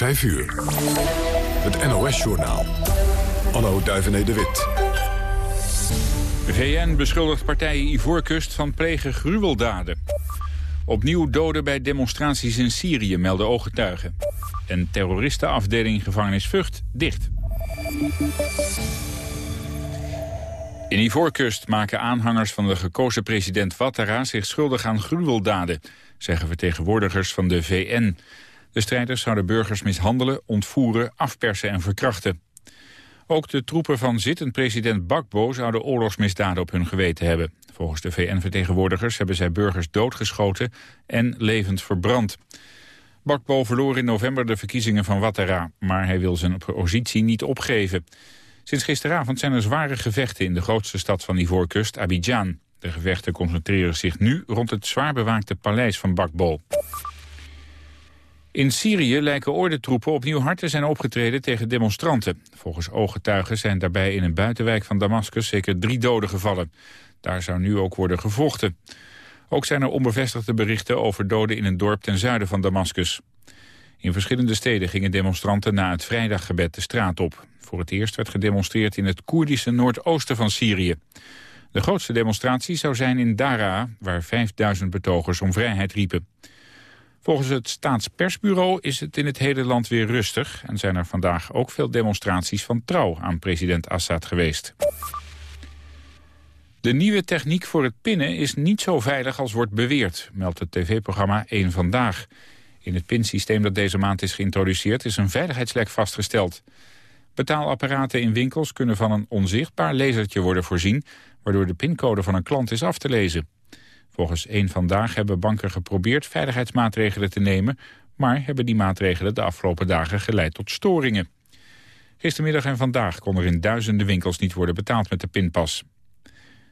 5 uur. Het NOS-journaal. Anno Duivené de Wit. VN beschuldigt partijen Ivoorkust van plegen gruweldaden. Opnieuw doden bij demonstraties in Syrië, melden ooggetuigen. En terroristenafdeling gevangenis Vught dicht. In Ivoorkust maken aanhangers van de gekozen president Ouattara zich schuldig aan gruweldaden, zeggen vertegenwoordigers van de VN. De strijders zouden burgers mishandelen, ontvoeren, afpersen en verkrachten. Ook de troepen van zittend president Bakbo zouden oorlogsmisdaden op hun geweten hebben. Volgens de VN-vertegenwoordigers hebben zij burgers doodgeschoten en levend verbrand. Bakbo verloor in november de verkiezingen van Ouattara, maar hij wil zijn positie niet opgeven. Sinds gisteravond zijn er zware gevechten in de grootste stad van Ivoorkust, Abidjan. De gevechten concentreren zich nu rond het zwaar bewaakte paleis van Bakbo. In Syrië lijken ordentroepen opnieuw hard te zijn opgetreden tegen demonstranten. Volgens ooggetuigen zijn daarbij in een buitenwijk van Damascus zeker drie doden gevallen. Daar zou nu ook worden gevochten. Ook zijn er onbevestigde berichten over doden in een dorp ten zuiden van Damascus. In verschillende steden gingen demonstranten na het vrijdaggebed de straat op. Voor het eerst werd gedemonstreerd in het Koerdische noordoosten van Syrië. De grootste demonstratie zou zijn in Daraa, waar 5000 betogers om vrijheid riepen. Volgens het staatspersbureau is het in het hele land weer rustig... en zijn er vandaag ook veel demonstraties van trouw aan president Assad geweest. De nieuwe techniek voor het pinnen is niet zo veilig als wordt beweerd... meldt het tv-programma 1 Vandaag. In het pinsysteem dat deze maand is geïntroduceerd... is een veiligheidslek vastgesteld. Betaalapparaten in winkels kunnen van een onzichtbaar lasertje worden voorzien... waardoor de pincode van een klant is af te lezen. Volgens één Vandaag hebben banken geprobeerd veiligheidsmaatregelen te nemen... maar hebben die maatregelen de afgelopen dagen geleid tot storingen. Gistermiddag en vandaag kon er in duizenden winkels niet worden betaald met de pinpas.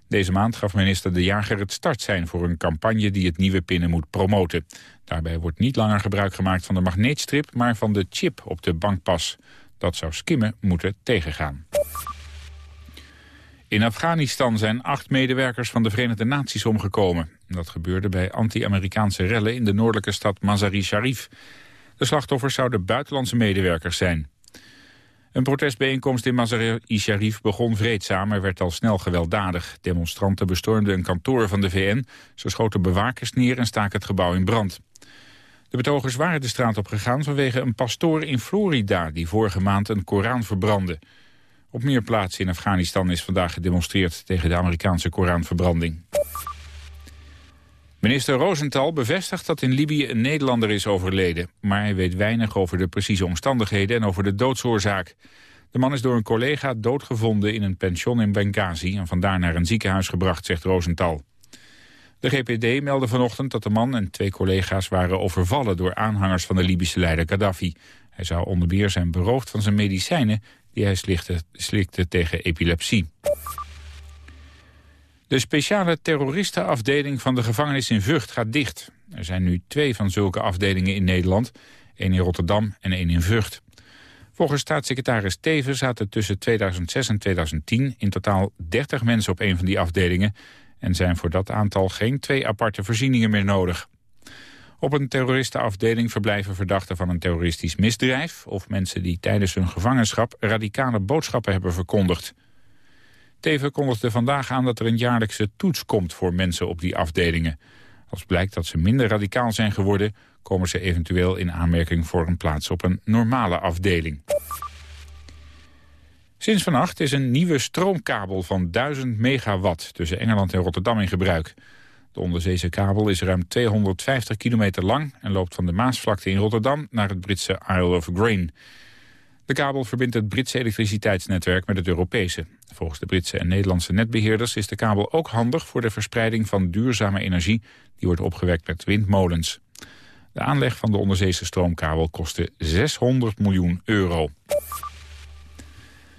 Deze maand gaf minister De Jager het startsein voor een campagne die het nieuwe pinnen moet promoten. Daarbij wordt niet langer gebruik gemaakt van de magneetstrip, maar van de chip op de bankpas. Dat zou skimmen moeten tegengaan. In Afghanistan zijn acht medewerkers van de Verenigde Naties omgekomen. Dat gebeurde bij anti-Amerikaanse rellen in de noordelijke stad Mazar-i-Sharif. De slachtoffers zouden buitenlandse medewerkers zijn. Een protestbijeenkomst in Mazar-i-Sharif begon vreedzaam, maar werd al snel gewelddadig. Demonstranten bestormden een kantoor van de VN, ze schoten bewakers neer en staken het gebouw in brand. De betogers waren de straat op gegaan vanwege een pastoor in Florida... die vorige maand een Koran verbrandde. Op meer plaatsen in Afghanistan is vandaag gedemonstreerd... tegen de Amerikaanse Koranverbranding. Minister Rosenthal bevestigt dat in Libië een Nederlander is overleden. Maar hij weet weinig over de precieze omstandigheden en over de doodsoorzaak. De man is door een collega doodgevonden in een pension in Benghazi... en vandaar naar een ziekenhuis gebracht, zegt Rosenthal. De GPD meldde vanochtend dat de man en twee collega's waren overvallen... door aanhangers van de Libische leider Gaddafi. Hij zou onder meer zijn beroofd van zijn medicijnen... die hij slikte, tegen epilepsie. De speciale terroristenafdeling van de gevangenis in Vught gaat dicht. Er zijn nu twee van zulke afdelingen in Nederland. één in Rotterdam en één in Vught. Volgens staatssecretaris Teven zaten tussen 2006 en 2010 in totaal 30 mensen op een van die afdelingen en zijn voor dat aantal geen twee aparte voorzieningen meer nodig. Op een terroristenafdeling verblijven verdachten van een terroristisch misdrijf... of mensen die tijdens hun gevangenschap radicale boodschappen hebben verkondigd. Teven kondigde vandaag aan dat er een jaarlijkse toets komt voor mensen op die afdelingen. Als blijkt dat ze minder radicaal zijn geworden... komen ze eventueel in aanmerking voor een plaats op een normale afdeling. Sinds vannacht is een nieuwe stroomkabel van 1000 megawatt tussen Engeland en Rotterdam in gebruik. De onderzeese kabel is ruim 250 kilometer lang en loopt van de Maasvlakte in Rotterdam naar het Britse Isle of Grain. De kabel verbindt het Britse elektriciteitsnetwerk met het Europese. Volgens de Britse en Nederlandse netbeheerders is de kabel ook handig voor de verspreiding van duurzame energie die wordt opgewekt met windmolens. De aanleg van de onderzeese stroomkabel kostte 600 miljoen euro.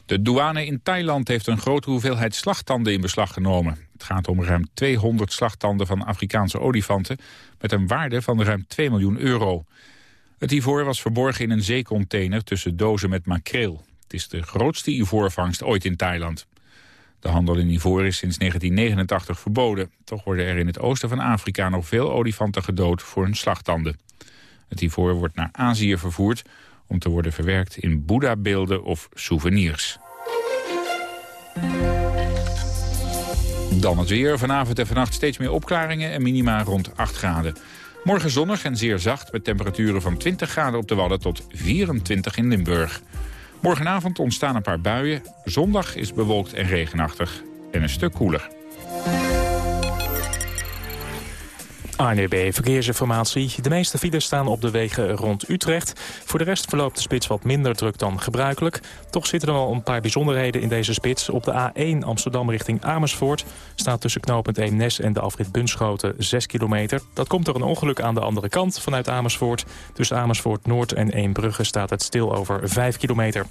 De douane in Thailand heeft een grote hoeveelheid slagtanden in beslag genomen. Het gaat om ruim 200 slagtanden van Afrikaanse olifanten... met een waarde van ruim 2 miljoen euro. Het ivoor was verborgen in een zeecontainer tussen dozen met makreel. Het is de grootste ivoorvangst ooit in Thailand. De handel in ivoor is sinds 1989 verboden. Toch worden er in het oosten van Afrika nog veel olifanten gedood voor hun slagtanden. Het ivoor wordt naar Azië vervoerd om te worden verwerkt in Boeddha-beelden of souvenirs. Dan het weer. Vanavond en vannacht steeds meer opklaringen en minima rond 8 graden. Morgen zonnig en zeer zacht met temperaturen van 20 graden op de Wadden tot 24 in Limburg. Morgenavond ontstaan een paar buien. Zondag is bewolkt en regenachtig en een stuk koeler. ANEB Verkeersinformatie. De meeste files staan op de wegen rond Utrecht. Voor de rest verloopt de spits wat minder druk dan gebruikelijk. Toch zitten er wel een paar bijzonderheden in deze spits. Op de A1 Amsterdam richting Amersfoort staat tussen knooppunt Eemnes en de afrit Bunschoten 6 kilometer. Dat komt door een ongeluk aan de andere kant vanuit Amersfoort. Tussen Amersfoort Noord en Eembrugge staat het stil over 5 kilometer.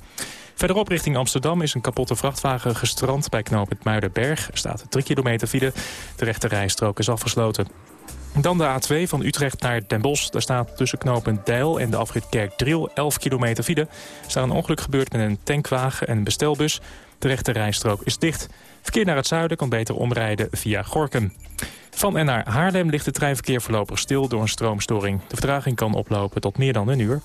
Verderop richting Amsterdam is een kapotte vrachtwagen gestrand bij knooppunt Muidenberg. Er staat 3 kilometer file. De rechte rijstrook is afgesloten. Dan de A2 van Utrecht naar Den Bosch. Daar staat tussen knooppunt Deil en de afrit Kerkdriel 11 kilometer file. Er is daar een ongeluk gebeurd met een tankwagen en een bestelbus. De rechte rijstrook is dicht. Verkeer naar het zuiden kan beter omrijden via Gorkum. Van en naar Haarlem ligt het treinverkeer voorlopig stil door een stroomstoring. De vertraging kan oplopen tot meer dan een uur.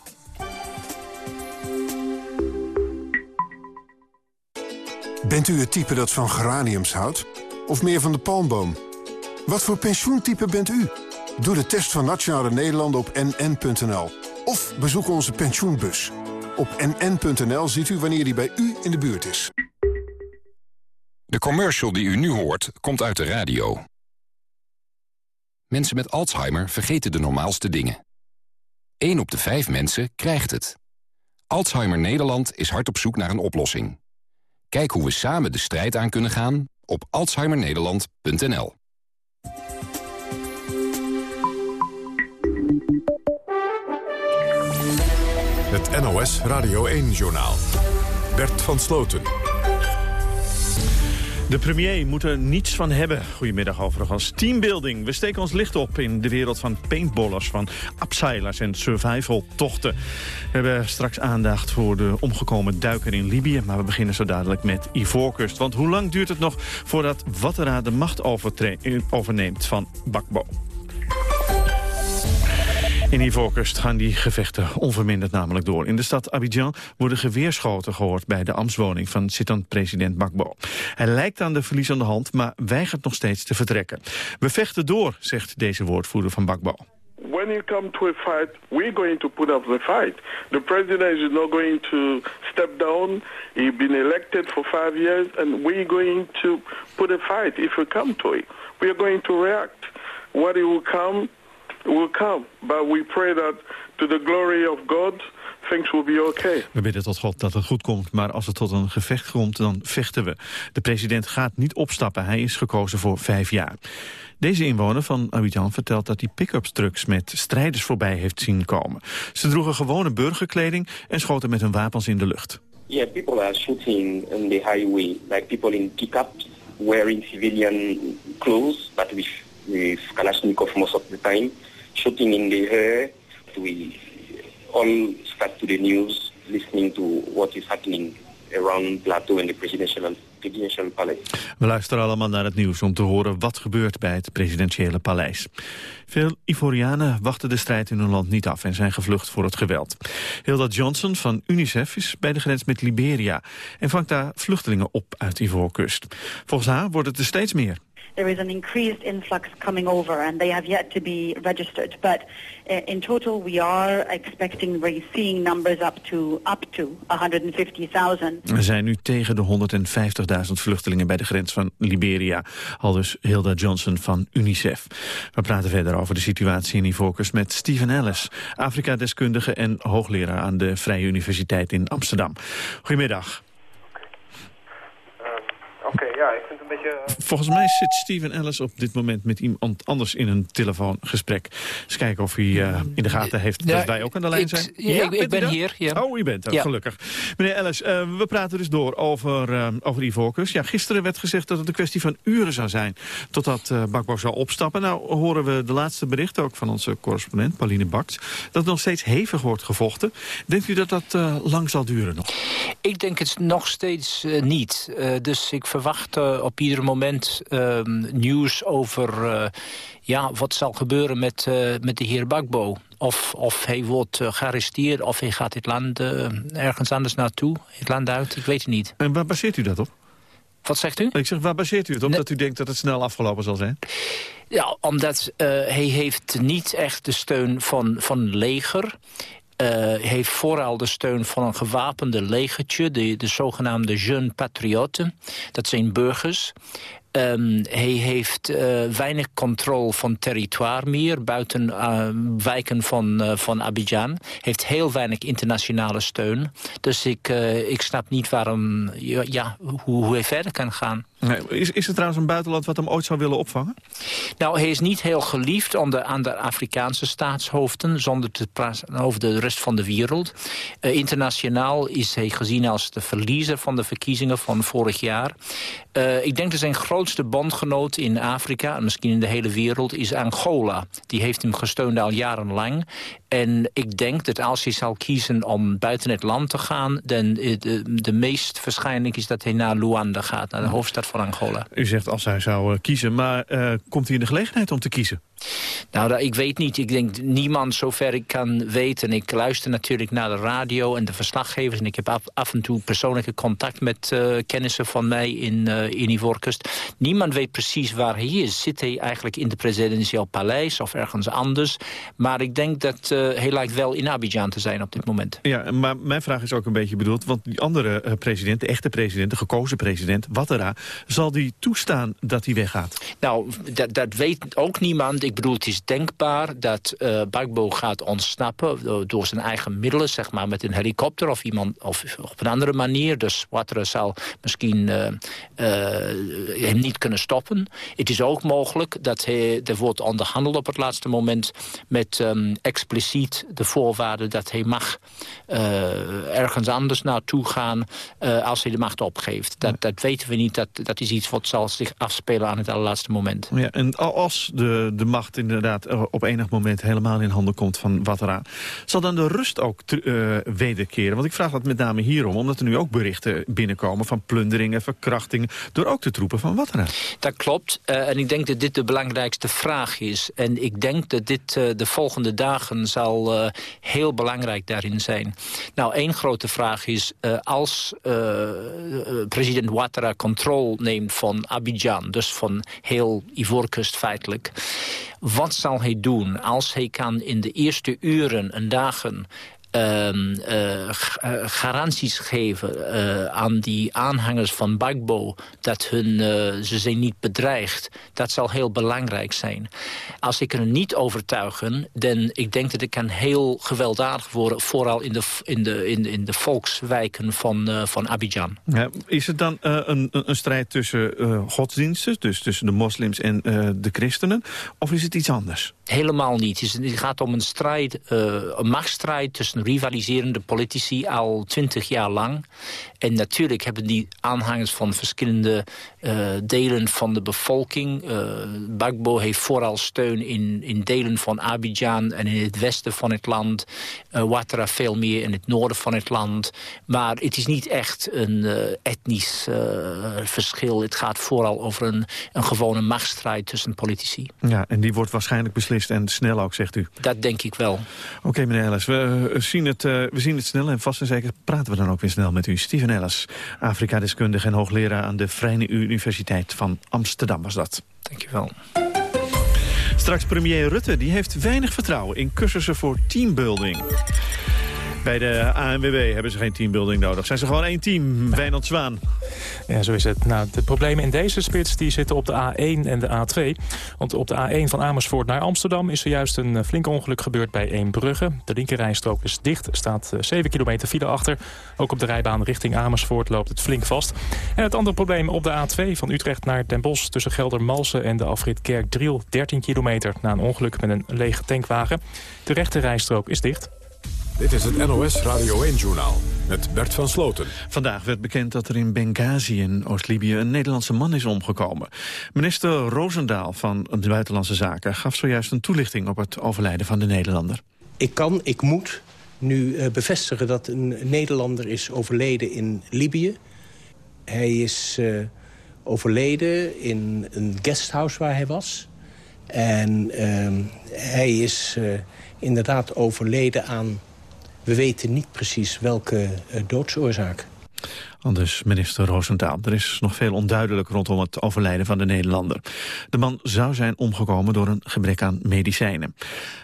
Bent u het type dat van geraniums houdt? Of meer van de palmboom? Wat voor pensioentype bent u? Doe de test van Nationale Nederlanden op nn.nl. Of bezoek onze pensioenbus. Op nn.nl ziet u wanneer die bij u in de buurt is. De commercial die u nu hoort, komt uit de radio. Mensen met Alzheimer vergeten de normaalste dingen. 1 op de 5 mensen krijgt het. Alzheimer Nederland is hard op zoek naar een oplossing. Kijk hoe we samen de strijd aan kunnen gaan op alzheimernederland.nl. Het NOS Radio 1-journaal. Bert van Sloten. De premier moet er niets van hebben. Goedemiddag overigens. Teambuilding. We steken ons licht op in de wereld van paintballers, van upsilers en survival-tochten. We hebben straks aandacht voor de omgekomen duiker in Libië. Maar we beginnen zo dadelijk met Ivoorkust. Want hoe lang duurt het nog voordat Wattera de macht overneemt van Bakbo? In Ivoorkust gaan die gevechten onverminderd namelijk door. In de stad Abidjan worden geweerschoten gehoord bij de ambtswoning van zittend-president Bakbo. Hij lijkt aan de verlies aan de hand, maar weigert nog steeds te vertrekken. We vechten door, zegt deze woordvoerder van Bakbo. when you come to a fight, we're going to put up the fight. The president is not going to step down. He's been elected for five years, and we're going to put a fight if we come to it. We are going to react. What will come, will come. But we pray that to the glory of God, things will be okay. We bidden tot God dat het goed komt, maar als het tot een gevecht komt, dan vechten we. De president gaat niet opstappen, hij is gekozen voor vijf jaar. Deze inwoner van Abidjan vertelt dat hij pick-up trucks met strijders voorbij heeft zien komen. Ze droegen gewone burgerkleding en schoten met hun wapens in de lucht. Yeah, people are shooting on the highway, like people in pickups wearing civilian clothes, but with, with Kalashnikov most of the time. Shooting in the air, we all start to the news, listening to what is happening around Plateau and the presidential, presidential palace. We luisteren allemaal naar het nieuws om te horen wat gebeurt bij het presidentiële paleis. Veel Ivorianen wachten de strijd in hun land niet af en zijn gevlucht voor het geweld. Hilda Johnson van UNICEF is bij de grens met Liberia en vangt daar vluchtelingen op uit Ivoorkust. Volgens haar wordt het er steeds meer. There is an increased influx coming over and they have yet to be registered. But uh, in total, we are expecting, we're seeing numbers up to, up to 150,000. Er zijn nu tegen de 150.000 vluchtelingen bij de grens van Liberia. Al dus Hilda Johnson van UNICEF. We praten verder over de situatie in Ivoorkust met Steven Ellis, Afrika-deskundige en hoogleraar aan de Vrije Universiteit in Amsterdam. Goedemiddag. Oké, ja, ik vind het een beetje... Volgens mij zit Steven Ellis op dit moment met iemand anders in een telefoongesprek. Eens kijken of hij uh, in de gaten heeft Ja, dat wij ook aan de lijn ik- zijn. ja, ik- ben hier, ja. Oh, u bent er, Ja. gelukkig. Meneer Ellis, eh, we praten dus door over, uh, over Ivoorkust. Ja, gisteren werd gezegd dat het een kwestie van uren zou zijn... totdat uh, Bakbo zou opstappen. Nou horen we de laatste berichten ook van onze correspondent Pauline Baks... dat nog steeds hevig wordt gevochten. Denkt u dat dat eh, lang zal duren nog? Ik denk het nog steeds eh, niet. Eh, dus ik verwacht eh, op ieder moment ehm, nieuws over uh, ja, wat zal gebeuren met, uh, met de heer Bakbo. Of, of hij wordt gearresteerd of hij gaat het land ergens anders naartoe, het land uit, ik weet het niet. En waar baseert u dat op? Wat zegt u? Ik zeg, waar baseert u het op dat u denkt dat het snel afgelopen zal zijn? Ja, omdat uh, hij heeft niet echt de steun van, van leger. Uh, heeft vooral de steun van een gewapende legertje, de, de zogenaamde Jeune Patrioten. Dat zijn burgers. Um, hij heeft uh, weinig controle van territoire meer... buiten uh, wijken van, uh, van Abidjan. heeft heel weinig internationale steun. Dus ik, ik snap niet waarom, ja, hoe, hoe hij verder kan gaan. Is, is er trouwens een buitenland wat hem ooit zou willen opvangen? Nou, hij is niet heel geliefd aan de, aan de Afrikaanse staatshoofden... zonder te praten over de rest van de wereld. Uh, internationaal is hij gezien als de verliezer van de verkiezingen van vorig jaar. Uh, ik denk dat zijn grootste bondgenoot in Afrika... en misschien in de hele wereld, is Angola. Die heeft hem gesteund al jarenlang. En ik denk dat als hij zal kiezen om buiten het land te gaan... dan de, de meest waarschijnlijk is dat hij naar Luanda gaat, naar de hoofdstad van Angola. U zegt als hij zou uh, kiezen, maar uh, komt hij in de gelegenheid om te kiezen? Nou, ik weet niet. Ik denk niemand zover ik kan weten. Ik luister natuurlijk naar de radio en de verslaggevers... en ik heb af, af en toe persoonlijke contact met uh, kennissen van mij in, uh, in Ivoorkust. Niemand weet precies waar hij is. Zit hij eigenlijk in de presidentieel paleis of ergens anders? Maar ik denk dat uh, hij lijkt wel in Abidjan te zijn op dit moment. Ja, maar mijn vraag is ook een beetje bedoeld... want die andere president, de echte president, de gekozen president, Ouattara... zal die toestaan dat hij weggaat? Nou, dat, dat weet ook niemand. Ik bedoel, het is denkbaar dat uh, Bagbo gaat ontsnappen door zijn eigen middelen, zeg maar met een helikopter of iemand of op een andere manier. Dus Ouattara zal misschien uh, uh, hem niet kunnen stoppen. Het is ook mogelijk dat hij, er wordt onderhandeld op het laatste moment met um, expliciet de voorwaarden dat hij mag ergens anders naartoe gaan als hij de macht opgeeft. Dat, dat weten we niet. Dat, dat is iets wat zal zich afspelen aan het allerlaatste moment. Ja, en als de, de macht inderdaad op enig moment helemaal in handen komt van Ouattara... zal dan de rust ook uh, wederkeren? Want ik vraag dat met name hierom, omdat er nu ook berichten binnenkomen... van plunderingen, verkrachtingen, door ook de troepen van Ouattara. Dat klopt. Uh, en ik denk dat dit de belangrijkste vraag is. En ik denk dat dit de volgende dagen zal heel belangrijk daarin zijn. Nou, één grote vraag is, als president Ouattara controle neemt van Abidjan... dus van heel Ivoorkust feitelijk wat zal hij doen als hij kan in de eerste uren en dagen garanties geven uh, aan die aanhangers van Bagbo... dat hun, ze zijn niet bedreigd. Dat zal heel belangrijk zijn. Als ik er niet overtuigen, dan ik denk dat het kan heel gewelddadig worden... vooral in de, in de, in, in de volkswijken van, van Abidjan. Ja, is het dan een, een strijd tussen godsdiensten, dus tussen de moslims en de christenen... of is het iets anders? Helemaal niet. Het gaat om een strijd, een machtsstrijd tussen rivaliserende politici al twintig jaar lang. En natuurlijk hebben die aanhangers van verschillende uh, delen van de bevolking. Uh, Bagbo heeft vooral steun in, in delen van Abidjan en in het westen van het land. Uh, Ouattara veel meer in het noorden van het land. Maar het is niet echt een etnisch verschil. Het gaat vooral over een, een gewone machtsstrijd tussen politici. Ja, en die wordt waarschijnlijk beslist en snel ook, zegt u. Dat denk ik wel. Oké, okay, meneer Ellis, we zien, het, we zien het snel en vast en zeker praten we dan ook weer snel met u. Steven Ellis, Afrika-deskundige en hoogleraar aan de Vrije Universiteit van Amsterdam was dat. Dankjewel. Straks premier Rutte die heeft weinig vertrouwen in cursussen voor teambuilding. Bij de ANWB hebben ze geen teambuilding nodig. Zijn ze gewoon één team, Wijnald Zwaan. Ja, zo is het. Nou, de problemen in deze spits die zitten op de A1 en de A2. Want op de A1 van Amersfoort naar Amsterdam... is zojuist een eh, flink ongeluk gebeurd bij Eembrugge. De linkerrijstrook is dicht, staat 7 eh, kilometer file achter. Ook op de rijbaan richting Amersfoort loopt het flink vast. En het andere probleem op de A2 van Utrecht naar Den Bosch... tussen Geldermalsen en de afrit Kerkdriel, 13 kilometer... na een ongeluk met een lege tankwagen. De rechterrijstrook is dicht. Dit is het NOS Radio 1-journaal met Bert van Sloten. Vandaag werd bekend dat er in Benghazi in Oost-Libië... een Nederlandse man is omgekomen. Minister Roosendaal van de Buitenlandse Zaken... gaf zojuist een toelichting op het overlijden van de Nederlander. Ik kan, ik moet nu uh, bevestigen dat een Nederlander is overleden in Libië. Hij is uh, overleden in een guesthouse waar hij was. En ehm, hij is uh, inderdaad overleden aan... we weten niet precies welke uh, doodsoorzaak. Anders minister Roosendaal. Er is nog veel onduidelijk rondom het overlijden van de Nederlander. De man zou zijn omgekomen door een gebrek aan medicijnen.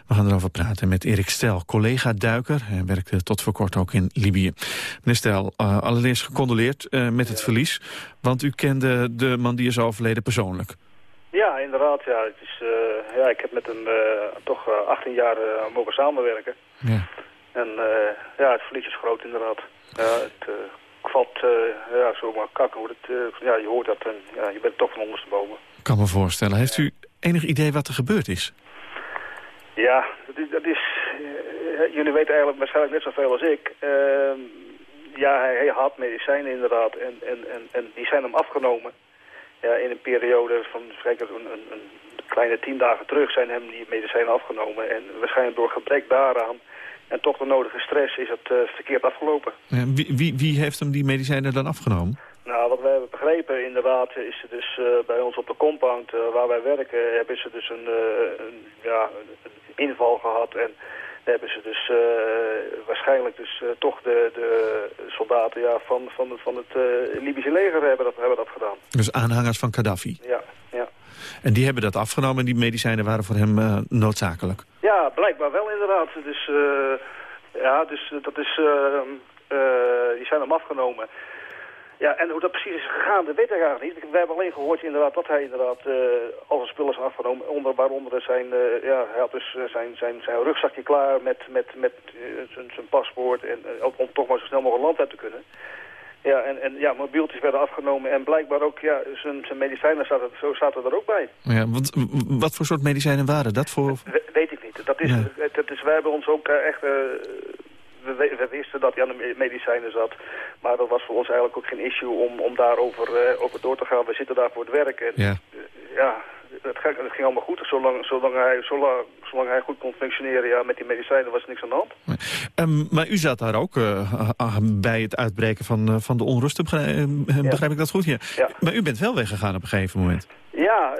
We gaan erover praten met Erik Stel, collega duiker. Hij werkte tot voor kort ook in Libië. Meneer Stel, uh, allereerst gecondoleerd uh, met het verlies. Want u kende de man die is overleden persoonlijk. Ja, inderdaad. Ja. Het is, uh, ja, ik heb met hem toch 18 jaar mogen samenwerken. Ja. En ja, het verlies is groot inderdaad. Ja, het, valt uh, ja, zomaar kakken. Het, ja, je hoort dat en ja, je bent toch van ondersteboven. Ik kan me voorstellen. Heeft u enig idee wat er gebeurd is? Ja, dat is... Dat is jullie weten eigenlijk waarschijnlijk net zoveel als ik. Ehm, ja, hij, hij, had medicijnen inderdaad en, en, en, en die zijn hem afgenomen. Ja, in een periode van zeker een, een, een kleine tien dagen terug zijn hem die medicijnen afgenomen. En waarschijnlijk door gebrek daaraan en toch de nodige stress is het uh, verkeerd afgelopen. Ja, wie, wie, wie, heeft hem die medicijnen dan afgenomen? Nou, wat we hebben begrepen inderdaad is er dus uh, bij ons op de compound uh, waar wij werken... hebben ze dus een, een ja, een inval gehad en hebben ze dus waarschijnlijk dus toch de, de soldaten ja, van, van, van het Libische leger hebben dat, hebben dat gedaan. Dus aanhangers van Gaddafi? Ja, ja. En die hebben dat afgenomen en die medicijnen waren voor hem noodzakelijk? Ja, blijkbaar wel inderdaad. Dus, ja, dus dat is, die zijn hem afgenomen. Ja, en hoe dat precies is gegaan, dat weet ik eigenlijk niet. We hebben alleen gehoord inderdaad dat hij inderdaad uh, al zijn spullen is afgenomen. Onder, waaronder zijn, uh, ja, hij had dus zijn, zijn, zijn rugzakje klaar met, met, met zijn, zijn paspoort. En, om toch maar zo snel mogelijk land uit te kunnen. Ja, en, en ja, mobieltjes werden afgenomen en blijkbaar ook, ja, zijn, zijn medicijnen zaten, zo zaten er ook bij. Ja, wat, wat voor soort medicijnen waren dat voor? We, weet ik niet. Dat is, ja. dat is, wij hebben ons ook echt, we, we, wisten dat hij aan de medicijnen zat, maar dat was voor ons eigenlijk ook geen issue om, om daarover uh, over door te gaan. We zitten daar voor het werk en ja, ja het, ging, het ging allemaal goed. Zolang, zolang, hij, zolang, zolang hij goed kon functioneren ja, met die medicijnen was er niks aan de hand. Um, maar u zat daar ook uh, bij het uitbreken van, van de onrusten, begrijp, begrijp ik dat goed? Ja. ja. Maar u bent wel weggegaan op een gegeven moment. Ja,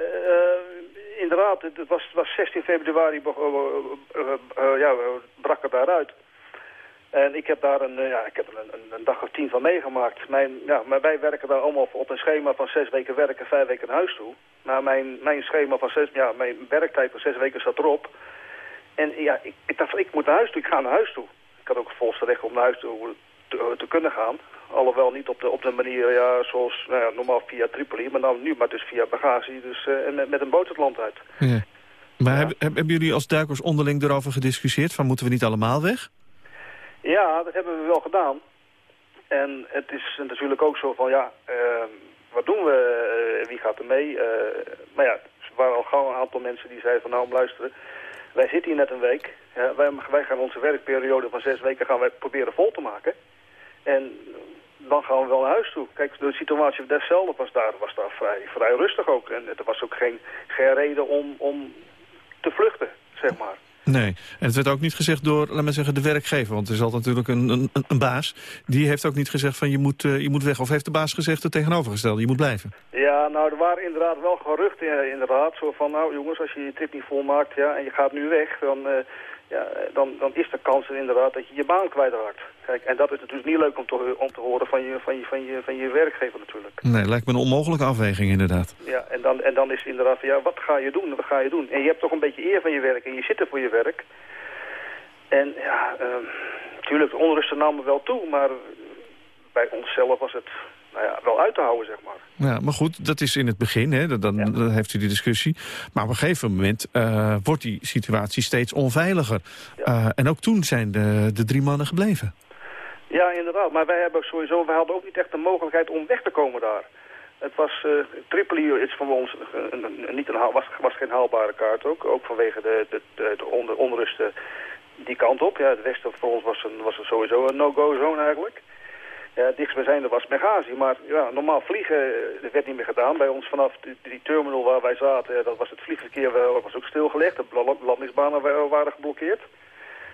inderdaad. Het was, was 16 februari ja, brak het daaruit. En ik heb daar een, ja, ik heb er een, een, dag of tien van meegemaakt. Mijn, ja, maar wij werken daar allemaal op een schema van zes weken werken, vijf weken naar huis toe. Maar mijn, mijn schema van zes, ja, mijn werktijd van zes weken zat erop. En ja, ik, ik dacht van, ik moet naar huis toe, ik ga naar huis toe. Ik had ook volgens recht om naar huis toe te, te, kunnen gaan. Alhoewel niet op de, op de manier ja, zoals nou ja, normaal via Tripoli, maar dan nu maar dus via bagage. Dus uh, met, met een boot het land uit. Ja. Maar ja. hebben, hebben jullie als duikers onderling erover gediscussieerd? Van moeten we niet allemaal weg? Ja, dat hebben we wel gedaan. En het is natuurlijk ook zo van, ja, uh, wat doen we? Uh, wie gaat er mee? Uh, maar ja, er waren al gauw een aantal mensen die zeiden van, nou, luisteren. Wij zitten hier net een week. Ja, wij, wij gaan onze werkperiode van zes weken gaan wij proberen vol te maken. En dan gaan we wel naar huis toe. Kijk, de situatie deszelfde was daar, was daar vrij, vrij rustig ook. En er was ook geen, geen reden om, om te vluchten, zeg maar. Nee, en het werd ook niet gezegd door, laat maar zeggen, de werkgever. Want er is altijd natuurlijk een, een, een baas. Die heeft ook niet gezegd van je moet, uh, je moet weg. Of heeft de baas gezegd het tegenovergestelde, je moet blijven? Ja, nou, er waren inderdaad wel geruchten inderdaad. Zo van, nou jongens, als je je trip niet volmaakt ja, en je gaat nu weg... dan, uh, ja, dan, dan is de kans inderdaad dat je je baan kwijtraakt. Kijk, en dat is natuurlijk niet leuk om te, om te horen van je, van, je, van, je, van je werkgever natuurlijk. Nee, lijkt me een onmogelijke afweging inderdaad. Ja, en dan, en dan is het inderdaad van, ja, wat ga je doen? Wat ga je doen? En je hebt toch een beetje eer van je werk en je zit er voor je werk. En ja, natuurlijk, uh, de onrusten namen wel toe, maar bij onszelf was het nou ja, wel uit te houden, zeg maar. Ja, maar goed, dat is in het begin, hè, dan, ja. dan heeft u die discussie. Maar op een gegeven moment uh, wordt die situatie steeds onveiliger. Ja. Uh, en ook toen zijn de, de drie mannen gebleven. Ja, inderdaad. Maar wij hebben sowieso, wij hadden ook niet echt de mogelijkheid om weg te komen daar. Het was, uh, Tripoli is voor ons niet een, was, was geen haalbare kaart ook. Ook vanwege de, de, de, de onder, onrusten die kant op. Ja, het westen voor ons was, een, was sowieso een no-go zone eigenlijk. Ja, dichtstbijzijnde was Benghazi, maar ja, normaal vliegen dat werd niet meer gedaan. Bij ons vanaf die, die terminal waar wij zaten, dat was het vliegverkeer was ook stilgelegd. De landingsbanen waren geblokkeerd.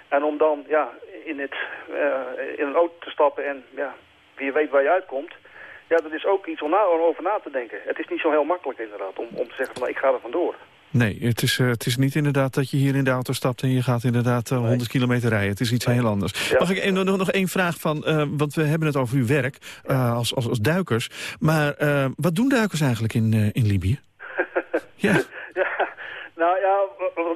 En om dan ja, in, het, uh, in een auto te stappen en ja, wie weet waar je uitkomt... Ja, dat is ook iets om, na, om over na te denken. Het is niet zo heel makkelijk inderdaad om, om te zeggen van nou, ik ga er vandoor. Nee, het is, uh, het is niet inderdaad dat je hier in de auto stapt... en je gaat inderdaad uh, 100 kilometer rijden. Het is iets heel anders. Ja. Mag ik nog, nog één vraag van... Uh, want we hebben het over uw werk als, als, als duikers. Maar wat doen duikers eigenlijk in, in Libië? ja. Nou ja,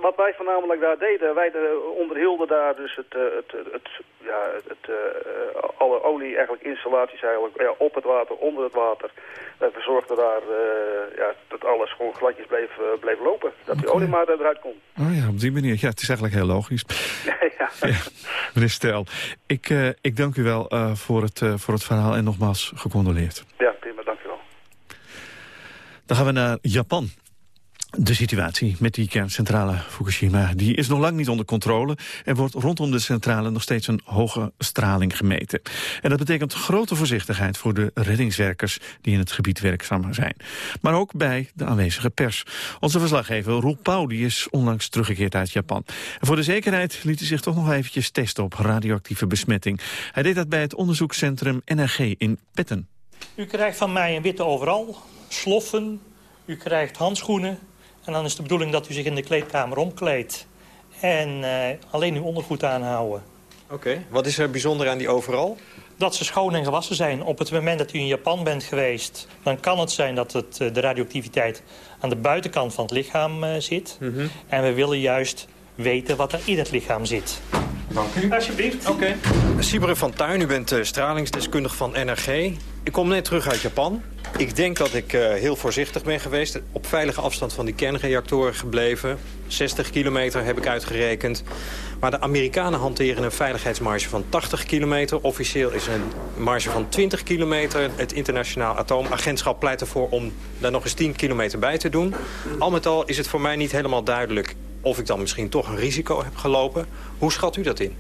wat wij voornamelijk daar deden, wij onderhielden daar dus het, het, het, het ja, het, uh, alle olie-installaties eigenlijk, ja, op het water, onder het water. Wij verzorgden daar uh, ja, dat alles gewoon gladjes bleef, bleef lopen. Dat die olie maar eruit kon. Oh ja, op die manier. Ja, het is eigenlijk heel logisch. ja. ja. Meneer Stel, ik, ik dank u wel voor, het, voor het verhaal en nogmaals gecondoleerd. Ja, prima, dank u wel. Dan gaan we naar Japan. De situatie met die kerncentrale Fukushima die is nog lang niet onder controle. Er wordt rondom de centrale nog steeds een hoge straling gemeten. En dat betekent grote voorzichtigheid voor de reddingswerkers die in het gebied werkzaam zijn. Maar ook bij de aanwezige pers. Onze verslaggever Roel Pauw die is onlangs teruggekeerd uit Japan. En voor de zekerheid liet hij zich toch nog eventjes testen op radioactieve besmetting. Hij deed dat bij het onderzoekscentrum NRG in Petten. U krijgt van mij een witte overal, sloffen, u krijgt handschoenen en dan is de bedoeling dat u zich in de kleedkamer omkleedt. En uh, alleen uw ondergoed aanhouden. Oké, okay. wat is er bijzonder aan die overal? Dat ze schoon en gewassen zijn. Op het moment dat u in Japan bent geweest... dan kan het zijn dat het, de radioactiviteit aan de buitenkant van het lichaam uh, zit. Mm -hmm. En we willen juist weten wat er in het lichaam zit. Dank u. Alsjeblieft. Oké. Okay. Sibre van Tuin, u bent uh, stralingsdeskundige van NRG. Ik kom net terug uit Japan. Ik denk dat ik uh, heel voorzichtig ben geweest. Op veilige afstand van die kernreactoren gebleven. 60 kilometer heb ik uitgerekend. Maar de Amerikanen hanteren een veiligheidsmarge van 80 kilometer. Officieel is een marge van 20 kilometer. Het internationaal atoomagentschap pleit ervoor om daar nog eens 10 kilometer bij te doen. Al met al is het voor mij niet helemaal duidelijk of ik dan misschien toch een risico heb gelopen. Hoe schat u dat in?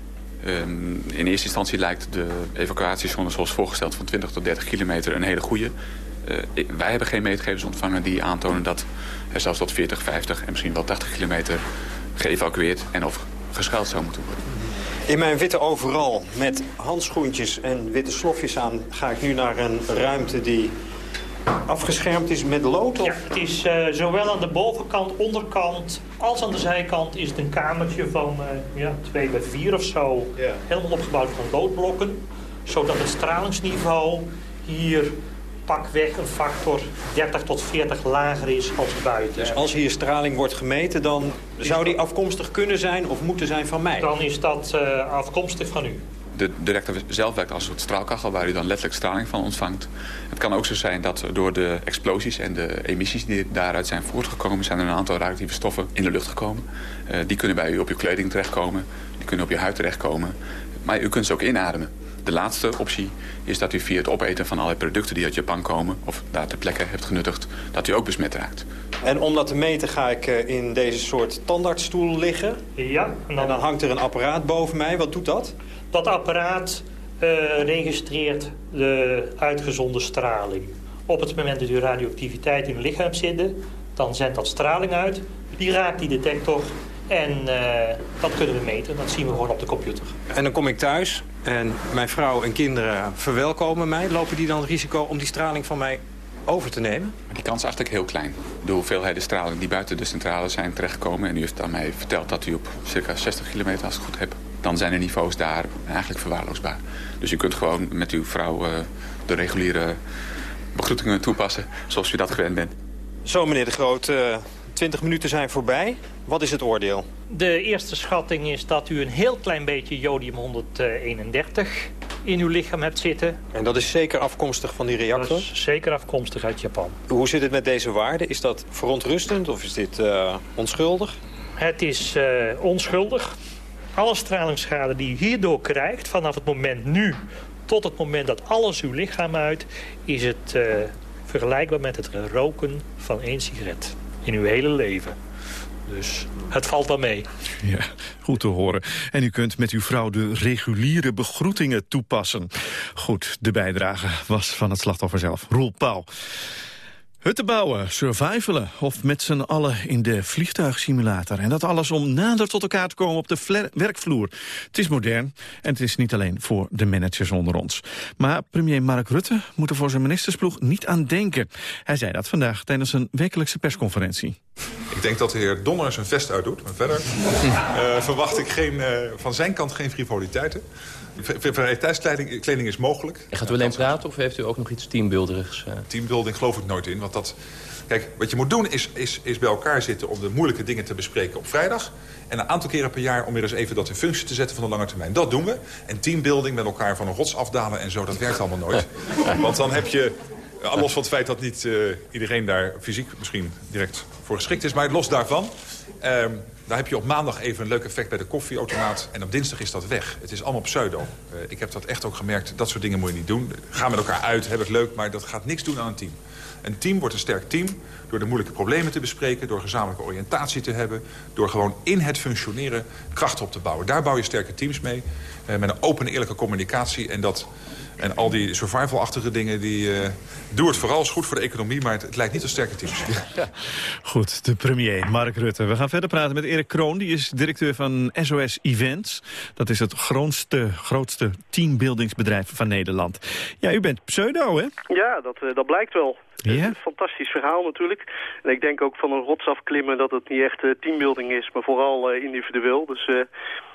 Um, in eerste instantie lijkt de evacuatiezone zoals voorgesteld van 20 tot 30 kilometer een hele goede. Uh, wij hebben geen meetgevers ontvangen die aantonen dat er zelfs tot 40, 50 en misschien wel 80 kilometer geëvacueerd en of geschuild zou moeten worden. In mijn witte overal met handschoentjes en witte slofjes aan ga ik nu naar een ruimte die afgeschermd is met lood? Of? Ja, het is uh, zowel aan de bovenkant, onderkant als aan de zijkant is het een kamertje van uh, ja, 2 bij 4 of zo. Ja. Helemaal opgebouwd van loodblokken. Zodat het stralingsniveau hier pakweg een factor 30 tot 40 lager is als buiten. Dus als hier straling wordt gemeten, dan zou die afkomstig kunnen zijn of moeten zijn van mij? Dan is dat uh, afkomstig van u de, de reactor zelf werkt als een soort straalkachel waar u dan letterlijk straling van ontvangt. Het kan ook zo zijn dat door de explosies en de emissies die daaruit zijn voortgekomen... zijn er een aantal radioactieve stoffen in de lucht gekomen. Uh, die kunnen bij u op uw kleding terechtkomen, die kunnen op je huid terechtkomen. Maar u kunt ze ook inademen. De laatste optie is dat u via het opeten van allerlei producten die uit Japan komen... of daar ter plekke hebt genuttigd, dat u ook besmet raakt. En om dat te meten ga ik in deze soort tandartsstoel liggen. Ja. En dan... en dan hangt er een apparaat boven mij. Wat doet dat? Dat apparaat uh, registreert de uitgezonde straling. Op het moment dat u radioactiviteit in uw lichaam zit, dan zendt dat straling uit. Die raakt die detector en uh, dat kunnen we meten. Dat zien we gewoon op de computer. En dan kom ik thuis en mijn vrouw en kinderen verwelkomen mij. Lopen die dan risico om die straling van mij over te nemen? Die kans is eigenlijk heel klein. De hoeveelheden straling die buiten de centrale zijn terechtgekomen... en u heeft aan mij verteld dat u op circa 60 kilometer, als ik het goed heb dan zijn de niveaus daar eigenlijk verwaarloosbaar. Dus u kunt gewoon met uw vrouw uh, de reguliere begroetingen toepassen zoals u dat gewend bent. Zo meneer De Groot, uh, 20 minuten zijn voorbij. Wat is het oordeel? De eerste schatting is dat u een heel klein beetje jodium-131 in uw lichaam hebt zitten. En dat is zeker afkomstig van die reactor? Dat is zeker afkomstig uit Japan. Hoe zit het met deze waarde? Is dat verontrustend of is dit uh, onschuldig? Het is uh, onschuldig alle stralingsschade die u hierdoor krijgt... vanaf het moment nu tot het moment dat alles uw lichaam uit... is het uh, vergelijkbaar met het roken van één sigaret in uw hele leven. Dus het valt wel mee. Ja, goed te horen. En u kunt met uw vrouw de reguliere begroetingen toepassen. Goed, de bijdrage was van het slachtoffer zelf, Roel Pauw. Hutten bouwen, survivalen of met z'n allen in de vliegtuigsimulator. En dat alles om nader tot elkaar te komen op de werkvloer. Het is modern en het is niet alleen voor de managers onder ons. Maar premier Mark Rutte moet er voor zijn ministersploeg niet aan denken. Hij zei dat vandaag tijdens een wekelijkse persconferentie. Ik denk dat de heer Donner zijn vest uitdoet. Maar verder uh, verwacht ik geen, uh, van zijn kant geen frivoliteiten. Variëteitskleding is mogelijk. En gaat u alleen praten of heeft u ook nog iets teambuilderigs? Uh... Teambuilding geloof ik nooit in. Want dat, kijk, wat je moet doen is, is, is bij elkaar zitten om de moeilijke dingen te bespreken op vrijdag. En een aantal keren per jaar om weer eens even dat in functie te zetten van de lange termijn. Dat doen we. En teambuilding met elkaar van een rots afdalen en zo, dat werkt allemaal nooit. Want dan heb je los van het feit dat niet uh, iedereen daar fysiek misschien direct voor geschikt is. Maar los daarvan, um, daar heb je op maandag even een leuk effect bij de koffieautomaat. En op dinsdag is dat weg. Het is allemaal pseudo. Uh, ik heb dat echt ook gemerkt. Dat soort dingen moet je niet doen. Ga met elkaar uit, heb het leuk, maar dat gaat niks doen aan een team. Een team wordt een sterk team door de moeilijke problemen te bespreken... door gezamenlijke oriëntatie te hebben... door gewoon in het functioneren kracht op te bouwen. Daar bouw je sterke teams mee. Uh, met een open en eerlijke communicatie. En dat en al die survival-achtige dingen, die, uh, doe het vooral. is goed voor de economie, maar het, het lijkt niet op sterke teams. Ja. Goed, de premier, Mark Rutte. We gaan verder praten met Erik Kroon. Die is directeur van SOS Events. Dat is het grootste, grootste teambuildingsbedrijf van Nederland. Ja, u bent pseudo, hè? Ja, dat, uh, dat blijkt wel. Ja? Een fantastisch verhaal natuurlijk. En ik denk ook van een rots afklimmen dat het niet echt uh, teambuilding is, maar vooral individueel. Dus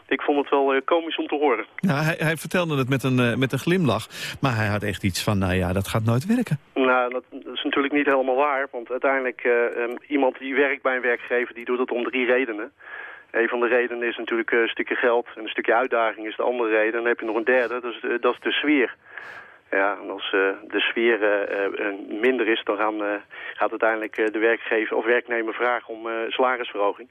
ik vond het wel uh, komisch om te horen. Nou, hij, hij vertelde het met een, uh, met een glimlach. Maar hij had echt iets van, nou ja, dat gaat nooit werken. Nou, dat, is natuurlijk niet helemaal waar. Want uiteindelijk, uh, um, iemand die werkt bij een werkgever, die doet het om drie redenen. Een van de redenen is natuurlijk een stukje geld en een stukje uitdaging is de andere reden. En dan heb je nog een derde, dat is, dat is de sfeer. Ja, en als uh, de sfeer uh, minder is, dan gaan, gaat uiteindelijk de werkgever of werknemer vragen om salarisverhoging.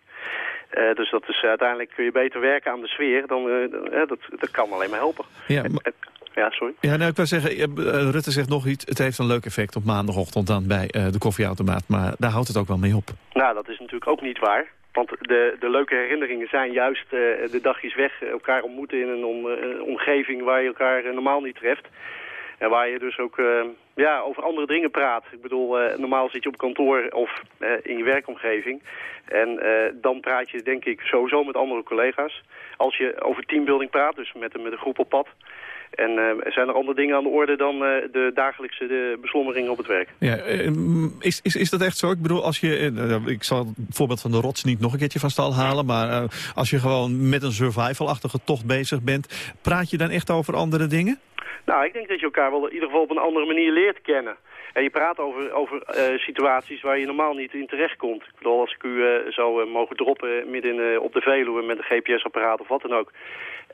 dus dat is uiteindelijk kun je beter werken aan de sfeer, dan, dat, dat kan alleen maar helpen. Ja, maar... Ja, sorry. Ja, nou, ik wil zeggen, Rutte zegt nog iets. Het heeft een leuk effect op maandagochtend dan bij de koffieautomaat. Maar daar houdt het ook wel mee op. Nou, dat is natuurlijk ook niet waar. Want de, de leuke herinneringen zijn juist de dagjes weg. Elkaar ontmoeten in een, om, een omgeving waar je elkaar normaal niet treft. En waar je dus ook uh, ja, over andere dingen praat. Ik bedoel, uh, normaal zit je op kantoor of uh, in je werkomgeving. En dan praat je denk ik sowieso met andere collega's. Als je over teambuilding praat, dus met, met een groep op pad... En uh, zijn er andere dingen aan de orde dan uh, de dagelijkse de beslommeringen op het werk? Ja, is, is, is dat echt zo? Ik bedoel, als je, uh, ik zal het voorbeeld van de rots niet nog een keertje van stal halen... maar als je gewoon met een survival-achtige tocht bezig bent... praat je dan echt over andere dingen? Nou, ik denk dat je elkaar wel in ieder geval op een andere manier leert kennen. En je praat over, over uh, situaties waar je normaal niet in terecht komt. Ik bedoel, als ik u uh, zou uh, mogen droppen midden op de Veluwe met een GPS-apparaat of wat dan ook.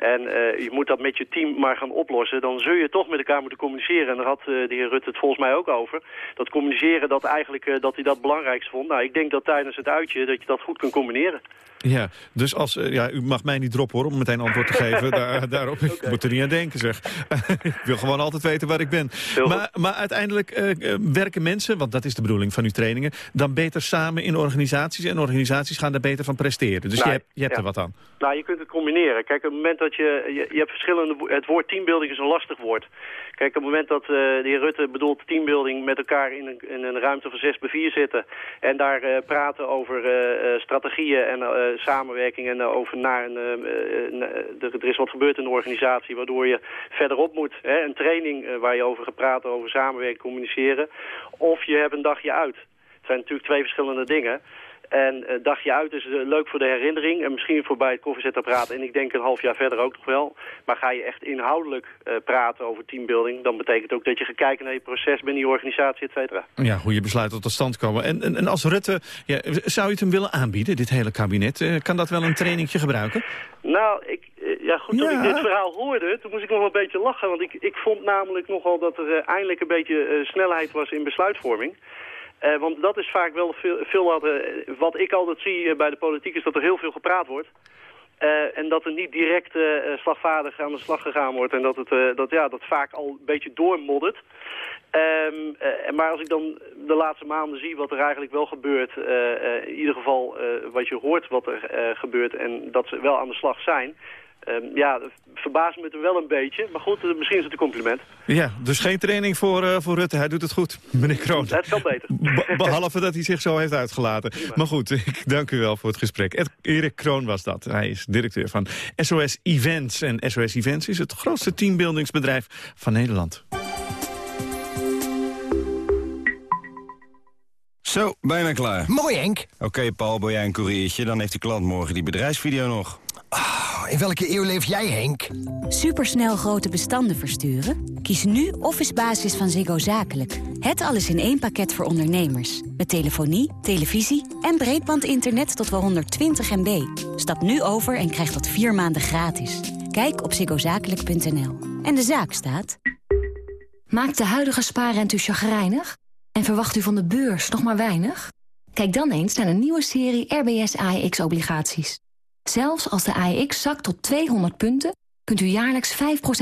En je moet dat met je team maar gaan oplossen. Dan zul je toch met elkaar moeten communiceren. En daar had de heer Rutte het volgens mij ook over. Dat communiceren, dat, eigenlijk, dat hij dat het belangrijkste vond. Nou, ik denk dat tijdens het uitje dat je dat goed kunt combineren. Ja, dus als, ja, u mag mij niet droppen hoor, om meteen antwoord te geven. Daar, daarop, okay. Ik moet er niet aan denken zeg. ik wil gewoon altijd weten waar ik ben. Maar, maar uiteindelijk uh, werken mensen, want dat is de bedoeling van uw trainingen... dan beter samen in organisaties. En organisaties gaan daar beter van presteren. Dus je hebt, je hebt ja. er wat aan. Nou, je kunt het combineren. Kijk, op het moment dat je... Je, je hebt verschillende... Het woord teambuilding is een lastig woord. Kijk, op het moment dat uh, de heer Rutte bedoelt teambuilding... met elkaar in een, in een ruimte van 6 bij 4 zitten... en daar uh, praten over strategieën en samenwerking... en over naar een, er is wat gebeurd in de organisatie... waardoor je verderop moet. Hè? Een training waar je over gaat praten, over samenwerken, communiceren. Of je hebt een dagje uit. Het zijn natuurlijk twee verschillende dingen... En een dagje uit is leuk voor de herinnering en misschien voor bij het koffiezetapparaat. En ik denk een half jaar verder ook nog wel. Maar ga je echt inhoudelijk uh, praten over teambuilding... dan betekent ook dat je gaat kijken naar je proces binnen je organisatie, et cetera. Ja, hoe je besluiten tot stand komen. En, en, en als Rutte, ja, zou je het hem willen aanbieden, dit hele kabinet? Uh, kan dat wel een trainingje gebruiken? Nou, ik, ja goed, toen ja. ik dit verhaal hoorde, toen moest ik nog wel een beetje lachen. Want ik, ik vond namelijk nogal dat er eindelijk een beetje snelheid was in besluitvorming. Uh, want dat is vaak wel veel, veel wat, wat ik altijd zie uh, bij de politiek, is dat er heel veel gepraat wordt. en dat er niet direct slagvaardig aan de slag gegaan wordt. En dat het dat, ja, dat vaak al een beetje doormoddert. Um, maar als ik dan de laatste maanden zie wat er eigenlijk wel gebeurt... in ieder geval wat je hoort wat er gebeurt en dat ze wel aan de slag zijn... Ehm, ja, dat verbaast me het wel een beetje. Maar goed, eh, misschien is het een compliment. Ja, dus geen training voor, uh, voor Rutte. Hij doet het goed, meneer Kroon. Het kan beter. behalve dat hij zich zo heeft uitgelaten. Maar goed, ik dank u wel voor het gesprek. Erik Kroon was dat. Hij is directeur van SOS Events. En SOS Events is het grootste teambuildingsbedrijf van Nederland. Zo, bijna klaar. Mooi, Henk. Oké, Paul, ben jij een koeriertje? Dan heeft de klant morgen die bedrijfsvideo nog. Oh, in welke eeuw leef jij, Henk? Supersnel grote bestanden versturen? Kies nu Office Basis van Ziggo Zakelijk. Het alles in één pakket voor ondernemers. Met telefonie, televisie en breedbandinternet tot wel 120 MB. Stap nu over en krijg dat vier maanden gratis. Kijk op ziggozakelijk.nl. En de zaak staat... Maakt de huidige spaarrente u chagrijnig? En verwacht u van de beurs nog maar weinig? Kijk dan eens naar een nieuwe serie RBS AEX-obligaties. Zelfs als de AEX zakt tot 200 punten... kunt u jaarlijks 5%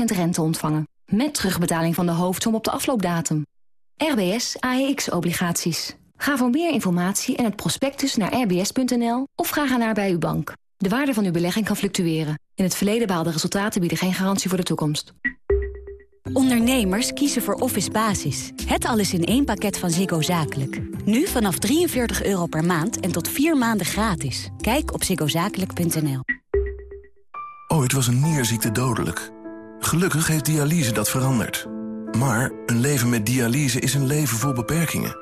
rente ontvangen... met terugbetaling van de hoofdsom op de afloopdatum. RBS AEX-obligaties. Ga voor meer informatie en het prospectus naar rbs.nl... of ga naar bij uw bank. De waarde van uw belegging kan fluctueren. In het verleden behaalde resultaten bieden geen garantie voor de toekomst. Ondernemers kiezen voor Office Basis. Het alles in één pakket van Ziggo Zakelijk. Nu vanaf 43 euro per maand en tot vier maanden gratis. Kijk op ziggozakelijk.nl. Ooit was een nierziekte dodelijk. Gelukkig heeft dialyse dat veranderd. Maar een leven met dialyse is een leven vol beperkingen.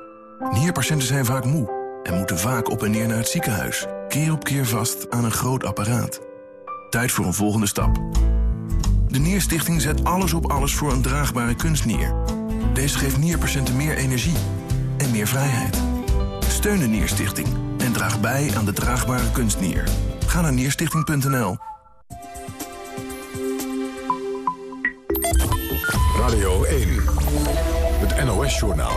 Nierpatiënten zijn vaak moe en moeten vaak op en neer naar het ziekenhuis. Keer op keer vast aan een groot apparaat. Tijd voor een volgende stap. De Nierstichting zet alles op alles voor een draagbare kunstnier. Deze geeft nierpatiënten meer energie en meer vrijheid. Steun de Nierstichting en draag bij aan de draagbare kunstnier. Ga naar nierstichting.nl. Radio 1, het NOS-journaal.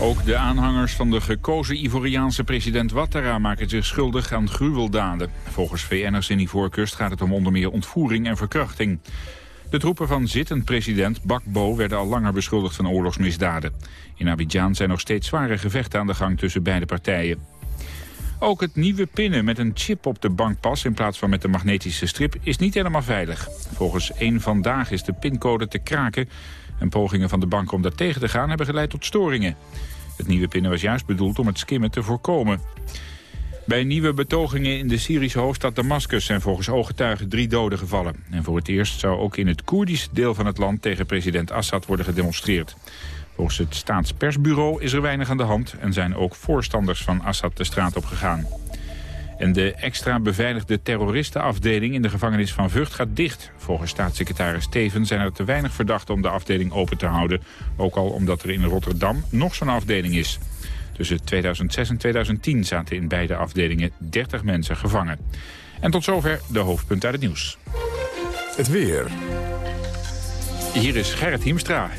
Ook de aanhangers van de gekozen Ivoriaanse president Ouattara maken zich schuldig aan gruweldaden. Volgens VN'ers in Ivoorkust gaat het om onder meer ontvoering en verkrachting. De troepen van zittend president Bakbo werden al langer beschuldigd van oorlogsmisdaden. In Abidjan zijn nog steeds zware gevechten aan de gang tussen beide partijen. Ook het nieuwe pinnen met een chip op de bankpas in plaats van met de magnetische strip is niet helemaal veilig. Volgens één Vandaag is de pincode te kraken en pogingen van de bank om dat tegen te gaan hebben geleid tot storingen. Het nieuwe pinnen was juist bedoeld om het skimmen te voorkomen. Bij nieuwe betogingen in de Syrische hoofdstad Damascus zijn volgens ooggetuigen drie doden gevallen. En voor het eerst zou ook in het Koerdische deel van het land tegen president Assad worden gedemonstreerd. Volgens het staatspersbureau is er weinig aan de hand en zijn ook voorstanders van Assad de straat op gegaan. En de extra beveiligde terroristenafdeling in de gevangenis van Vught gaat dicht. Volgens staatssecretaris Steven zijn er te weinig verdachten om de afdeling open te houden. Ook al omdat er in Rotterdam nog zo'n afdeling is. Tussen 2006 en 2010 zaten in beide afdelingen 30 mensen gevangen. En tot zover de hoofdpunt uit het nieuws. Het weer. Hier is Gerrit Hiemstra.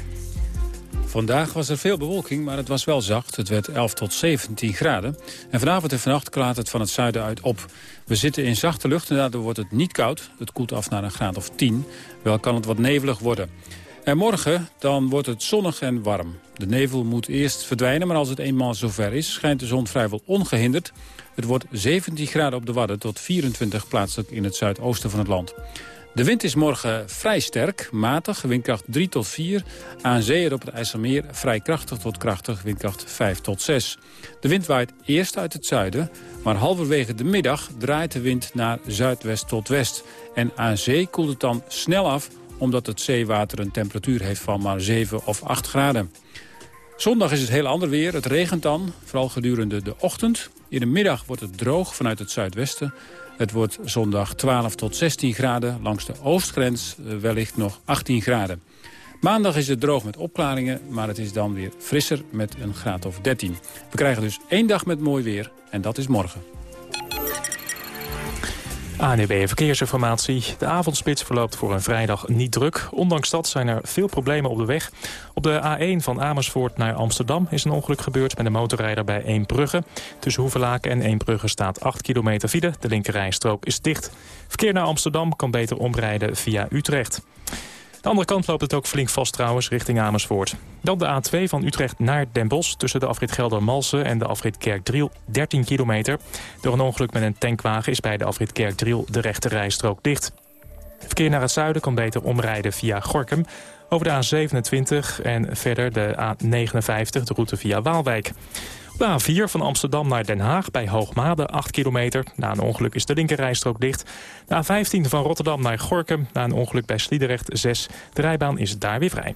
Vandaag was er veel bewolking, maar het was wel zacht. Het werd 11 tot 17 graden. En vanavond en vannacht klaart het van het zuiden uit op. We zitten in zachte lucht en daardoor wordt het niet koud. Het koelt af naar een graad of 10. Wel kan het wat nevelig worden. En morgen dan wordt het zonnig en warm. De nevel moet eerst verdwijnen, maar als het eenmaal zover is... schijnt de zon vrijwel ongehinderd. Het wordt 17 graden op de Wadden tot 24 plaatselijk in het zuidoosten van het land. De wind is morgen vrij sterk, matig, windkracht 3 tot 4. Aan zee en op het IJsselmeer vrij krachtig tot krachtig, windkracht 5 tot 6. De wind waait eerst uit het zuiden, maar halverwege de middag draait de wind naar zuidwest tot west. En aan zee koelt het dan snel af, omdat het zeewater een temperatuur heeft van maar 7 of 8 graden. Zondag is het heel ander weer. Het regent dan, vooral gedurende de ochtend. In de middag wordt het droog vanuit het zuidwesten. Het wordt zondag 12 tot 16 graden. Langs de oostgrens eh, wellicht nog 18 graden. Maandag is het droog met opklaringen, maar het is dan weer frisser met een graad of 13. We krijgen dus één dag met mooi weer en dat is morgen. ANUB Verkeersinformatie. De avondspits verloopt voor een vrijdag niet druk. Ondanks dat zijn er veel problemen op de weg. Op de A1 van Amersfoort naar Amsterdam is een ongeluk gebeurd... met een motorrijder bij Eembrugge. Tussen Hoevelaken en Eembrugge staat 8 kilometer file. De linkerrijstrook is dicht. Verkeer naar Amsterdam kan beter omrijden via Utrecht. De andere kant loopt het ook flink vast trouwens, richting Amersfoort. Dan de A2 van Utrecht naar Den Bosch... tussen de afrit Gelder-Malsen en de afrit Kerkdriel, 13 kilometer. Door een ongeluk met een tankwagen is bij de afrit Kerkdriel de rechte rijstrook dicht. Verkeer naar het zuiden kan beter omrijden via Gorkum... over de A27 en verder de A59, de route via Waalwijk. De A4 van Amsterdam naar Den Haag bij Hoogmade 8 kilometer. Na een ongeluk is de linkerrijstrook dicht. De A15 van Rotterdam naar Gorkum na een ongeluk bij Sliedrecht 6. De rijbaan is daar weer vrij.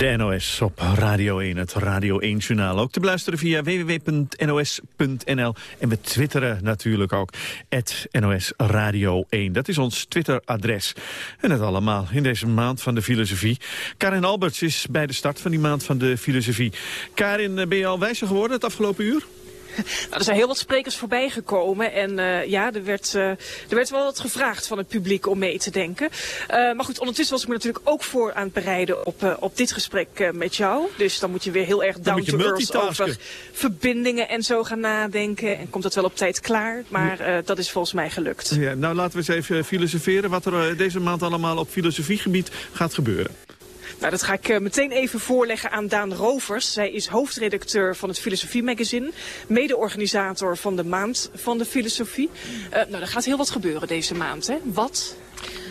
De NOS op Radio 1, het Radio 1-journaal. Ook te beluisteren via www.nos.nl. En we twitteren natuurlijk ook, het NOS Radio 1. Dat is ons Twitteradres. En het allemaal in deze maand van de filosofie. Karin Alberts is bij de start van die maand van de filosofie. Karin, ben je al wijzer geworden het afgelopen uur? Nou, er zijn heel wat sprekers voorbij gekomen. En uh, ja, er werd, uh, er werd wel wat gevraagd van het publiek om mee te denken. Uh, maar goed, ondertussen was ik me natuurlijk ook voor aan het bereiden op, op dit gesprek met jou. Dus dan moet je weer heel erg down to earth over verbindingen en zo gaan nadenken. En komt dat wel op tijd klaar. Maar dat is volgens mij gelukt. Ja, nou, laten we eens even filosoferen wat er deze maand allemaal op filosofiegebied gaat gebeuren. Nou, dat ga ik uh, meteen even voorleggen aan Daan Rovers. Zij is hoofdredacteur van het Filosofie Magazine. Mede-organisator van de Maand van de Filosofie. Uh, nou, er gaat heel wat gebeuren deze maand, hè? Wat?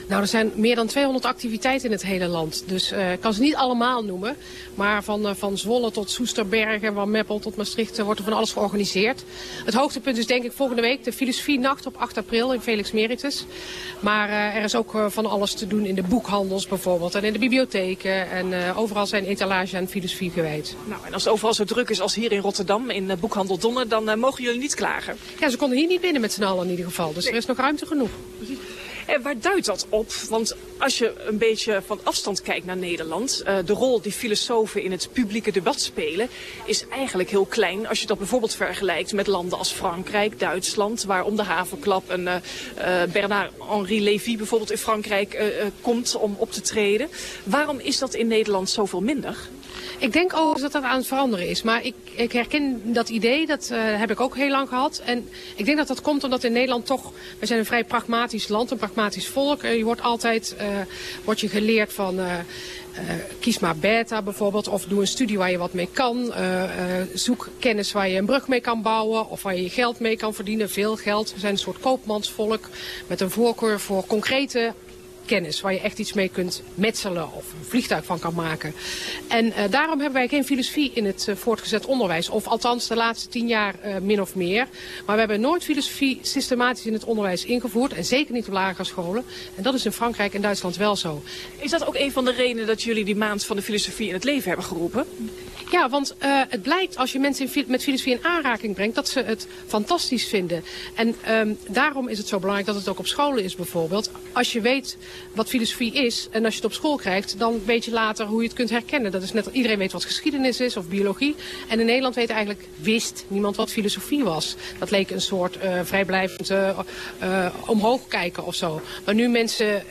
Nou, er zijn meer dan 200 activiteiten in het hele land. Dus uh, ik kan ze niet allemaal noemen. Maar van, uh, van Zwolle tot Soesterberg van Meppel tot Maastricht uh, wordt er van alles georganiseerd. Het hoogtepunt is denk ik volgende week de Filosofie-nacht op 8 april in Felix Meritus. Maar er is ook van alles te doen in de boekhandels bijvoorbeeld. En in de bibliotheken. En overal zijn etalage aan filosofie gewijd. Nou, en als het overal zo druk is als hier in Rotterdam in boekhandel Donner, dan mogen jullie niet klagen. Ja, ze konden hier niet binnen met z'n allen in ieder geval. Dus nee. er is nog ruimte genoeg. En waar duidt dat op? Want als je een beetje van afstand kijkt naar Nederland... Uh, de rol die filosofen in het publieke debat spelen... is eigenlijk heel klein als je dat bijvoorbeeld vergelijkt met landen als Frankrijk, Duitsland... waar om de havenklap een uh, uh, Bernard-Henri Lévy bijvoorbeeld in Frankrijk komt om op te treden. Waarom is dat in Nederland zoveel minder? Ik denk ook dat dat aan het veranderen is. Maar ik, ik herken dat idee, dat uh, heb ik ook heel lang gehad. En ik denk dat dat komt omdat in Nederland toch... We zijn een vrij pragmatisch land, een pragmatisch volk. Je wordt altijd uh, wordt je geleerd van... Uh, kies maar beta bijvoorbeeld, of doe een studie waar je wat mee kan. zoek kennis waar je een brug mee kan bouwen, of waar je geld mee kan verdienen, veel geld. We zijn een soort koopmansvolk met een voorkeur voor concrete kennis waar je echt iets mee kunt metselen of een vliegtuig van kan maken. En uh, daarom hebben wij geen filosofie in het uh, voortgezet onderwijs. Of althans de laatste tien jaar uh, min of meer. Maar we hebben nooit filosofie systematisch in het onderwijs ingevoerd. En zeker niet op lagere scholen. En dat is in Frankrijk en Duitsland wel zo. Is dat ook een van de redenen dat jullie die maand van de filosofie in het leven hebben geroepen? Ja, want uh, het blijkt als je mensen in, met filosofie in aanraking brengt dat ze het fantastisch vinden. En um, daarom is het zo belangrijk dat het ook op scholen is bijvoorbeeld. Als je weet wat filosofie is en als je het op school krijgt, dan weet je later hoe je het kunt herkennen. Dat is net, iedereen weet wat geschiedenis is of biologie. En in Nederland weet eigenlijk, wist niemand wat filosofie was. Dat leek een soort uh, vrijblijvend uh, omhoog kijken of zo. Maar nu mensen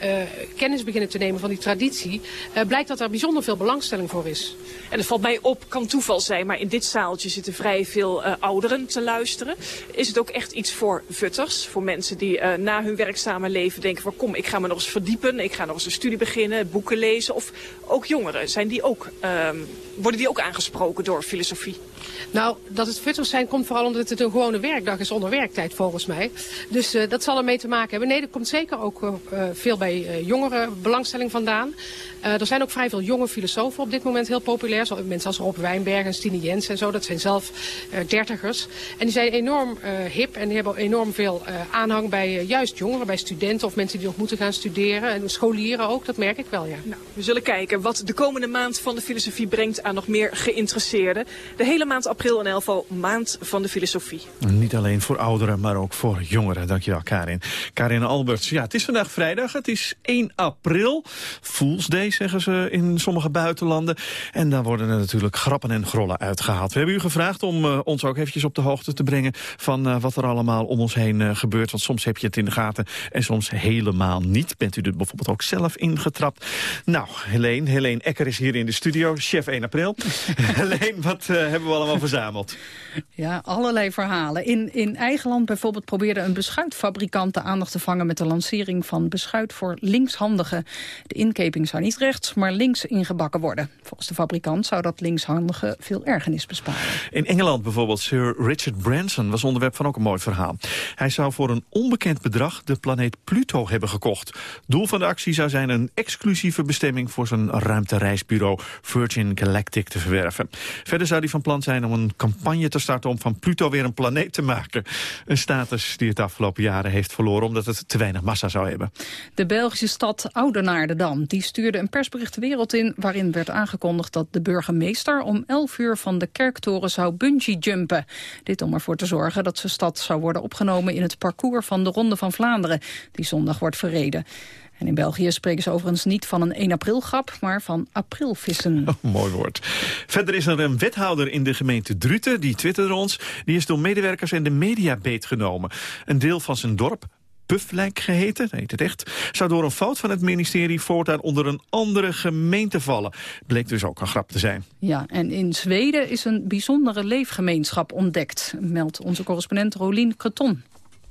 kennis beginnen te nemen van die traditie, blijkt dat er bijzonder veel belangstelling voor is. En het valt mij op, kan toeval zijn, maar in dit zaaltje zitten vrij veel uh, ouderen te luisteren. Is het ook echt iets voor vutters, voor mensen die uh, na hun werkzame leven denken van kom, ik ga me nog eens verdiepen, ik ga nog eens een studie beginnen, boeken lezen. Of ook jongeren, zijn die ook, uh, worden die ook aangesproken door filosofie? Nou, dat het futtig zijn komt vooral omdat het een gewone werkdag is onder werktijd volgens mij. Dus uh, dat zal ermee te maken hebben. Nee, er komt zeker ook uh, veel bij uh, jongeren belangstelling vandaan. er zijn ook vrij veel jonge filosofen op dit moment heel populair. Zo, mensen als Rob Wijnberg en Stine Jens en zo. Dat zijn zelf dertigers. En die zijn enorm hip en die hebben enorm veel aanhang bij juist jongeren, bij studenten of mensen die nog moeten gaan studeren. En scholieren ook, dat merk ik wel, ja. Nou, we zullen kijken wat de komende maand van de filosofie brengt aan nog meer geïnteresseerden. De hele maand april in elk maand van de filosofie. Niet alleen voor ouderen, maar ook voor jongeren. Dankjewel, Karin. Karin Alberts. Ja, het is vandaag vrijdag. Het is 1 april. Fools Day, zeggen ze in sommige buitenlanden. En daar worden er natuurlijk grappen en grollen uitgehaald. We hebben u gevraagd om uh, ons ook eventjes op de hoogte te brengen... van uh, wat er allemaal om ons heen uh, gebeurt. Want soms heb je het in de gaten en soms helemaal niet. Bent u er bijvoorbeeld ook zelf ingetrapt? Nou, Helene, Helene Ecker is hier in de studio, chef 1 april. Helene, wat hebben we allemaal verzameld? Ja, allerlei verhalen. In, in eigen land bijvoorbeeld probeerde een beschuitfabrikant de aandacht te vangen met de lancering van beschuit voor linkshandigen. De inkeping zou niet rechts, maar links ingebakken worden. Volgens de fabrikant zou dat linkshandigen veel ergernis besparen. In Engeland bijvoorbeeld, Sir Richard Branson was onderwerp van ook een mooi verhaal. Hij zou voor een onbekend bedrag de planeet Pluto hebben gekocht. Doel van de actie zou zijn een exclusieve bestemming voor zijn ruimtereisbureau Virgin Galactic te verwerven. Verder zou hij van plan zijn om een campagne te starten om van Pluto weer een planeet te maken. Een status die het afgelopen jaren heeft verloren omdat het te weinig massa zou hebben. De Belgische stad Oudenaarde die stuurde een persbericht de wereld in waarin werd aangekondigd dat de burgemeester om 11 uur van de kerktoren zou bungee jumpen. Dit om ervoor te zorgen dat zijn stad zou worden opgenomen in het parcours van de Ronde van Vlaanderen, die zondag wordt verreden. En in België spreken ze overigens niet van een 1 april grap, maar van aprilvissen. Oh, mooi woord. Verder is er een wethouder in de gemeente Druten, die twitterde ons. Die is door medewerkers en de media beetgenomen. Een deel van zijn dorp, Puflijk geheten, heet het echt, zou door een fout van het ministerie voortaan onder een andere gemeente vallen. Bleek dus ook een grap te zijn. Ja, en in Zweden is een bijzondere leefgemeenschap ontdekt, meldt onze correspondent Rolien Kreton.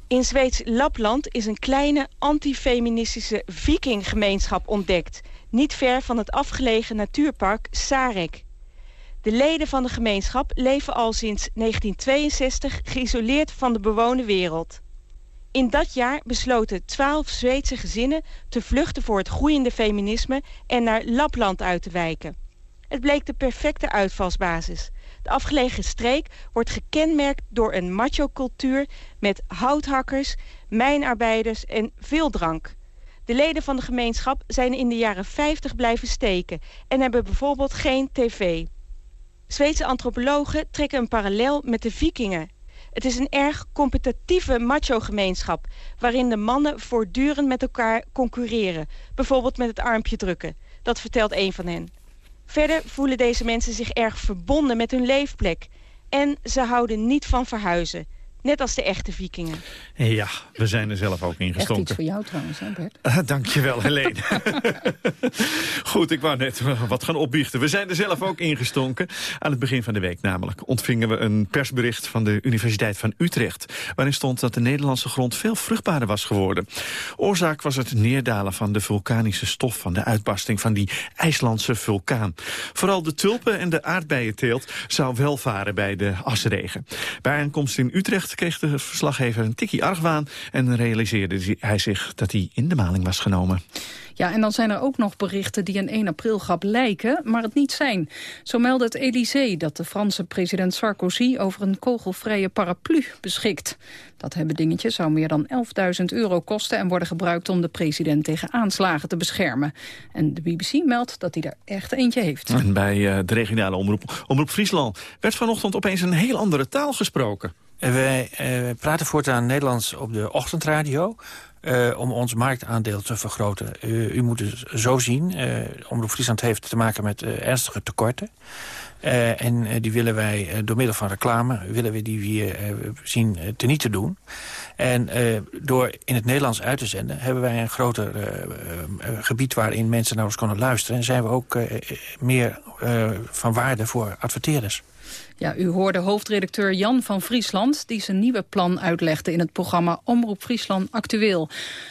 In Zweeds Lapland is een kleine antifeministische vikinggemeenschap ontdekt. Niet ver van het afgelegen natuurpark Sarek. De leden van de gemeenschap leven al sinds 1962 geïsoleerd van de bewoonde wereld. In dat jaar besloten twaalf Zweedse gezinnen te vluchten voor het groeiende feminisme en naar Lapland uit te wijken. Het bleek de perfecte uitvalsbasis. De afgelegen streek wordt gekenmerkt door een macho-cultuur... met houthakkers, mijnarbeiders en veel drank. De leden van de gemeenschap zijn in de jaren 50 blijven steken... en hebben bijvoorbeeld geen tv. Zweedse antropologen trekken een parallel met de vikingen. Het is een erg competitieve macho-gemeenschap... waarin de mannen voortdurend met elkaar concurreren. Bijvoorbeeld met het armpje drukken. Dat vertelt een van hen. Verder voelen deze mensen zich erg verbonden met hun leefplek. En ze houden niet van verhuizen. Net als de echte vikingen. Ja, we zijn er zelf ook ingestonken. Echt iets voor jou trouwens, hè Bert? Uh, dankjewel, Helene. Goed, ik wou net wat gaan opbiechten. We zijn er zelf ook ingestonken. Aan het begin van de week namelijk ontvingen we een persbericht van de Universiteit van Utrecht. Waarin stond dat de Nederlandse grond veel vruchtbaarder was geworden. Oorzaak was het neerdalen van de vulkanische stof van de uitbarsting van die IJslandse vulkaan. Vooral de tulpen en de aardbeienteelt zou welvaren bij de asregen. Bij aankomst in Utrecht kreeg de verslaggever een tikkie argwaan... en realiseerde hij zich dat hij in de maling was genomen. Ja, en dan zijn er ook nog berichten die een 1 april grap lijken, maar het niet zijn. Zo meldde het Elysée dat de Franse president Sarkozy over een kogelvrije paraplu beschikt. Dat hebben dingetje zou meer dan 11.000 euro kosten en worden gebruikt om de president tegen aanslagen te beschermen. En de BBC meldt dat hij er echt eentje heeft. En bij uh, de regionale omroep, omroep Friesland werd vanochtend opeens een heel andere taal gesproken. Wij uh, praten voortaan Nederlands op de ochtendradio... Uh, om ons marktaandeel te vergroten. U moet het zo zien. Uh, Omroep Friesland heeft te maken met ernstige tekorten. en die willen wij door middel van reclame... willen we die weer zien teniet te doen. En door in het Nederlands uit te zenden... hebben wij een groter gebied waarin mensen naar ons kunnen luisteren. En zijn we ook meer van waarde voor adverteerders. Ja, u hoorde hoofdredacteur Jan van Friesland... die zijn nieuwe plan uitlegde in het programma Omroep Friesland Actueel.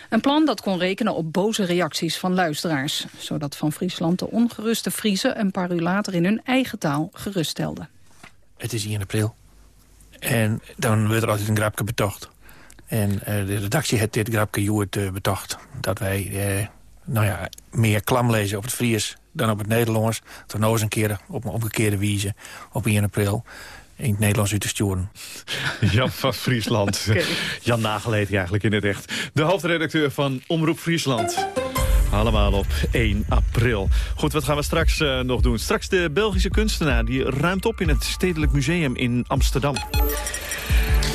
Een plan dat kon rekenen op boze reacties van luisteraars. Zodat Van Friesland de ongeruste Friese een paar uur later in hun eigen taal gerusttelde. het is 1 april. En dan wordt er altijd een grapje betocht. En eh, de redactie heeft dit grapje Joert uh, betocht. Dat wij uh, nou ja, meer klam lezen op het Fries dan op het Nederlands. Toen nog eens een keer op een omgekeerde wijze op 1 april in het Nederlands uit te sturen. Jan van Friesland. Jan Nagel heet hij eigenlijk in het echt. De hoofdredacteur van Omroep Friesland. Allemaal op 1 april. Goed, wat gaan we straks uh, nog doen? Straks de Belgische kunstenaar die ruimt op in het Stedelijk Museum in Amsterdam.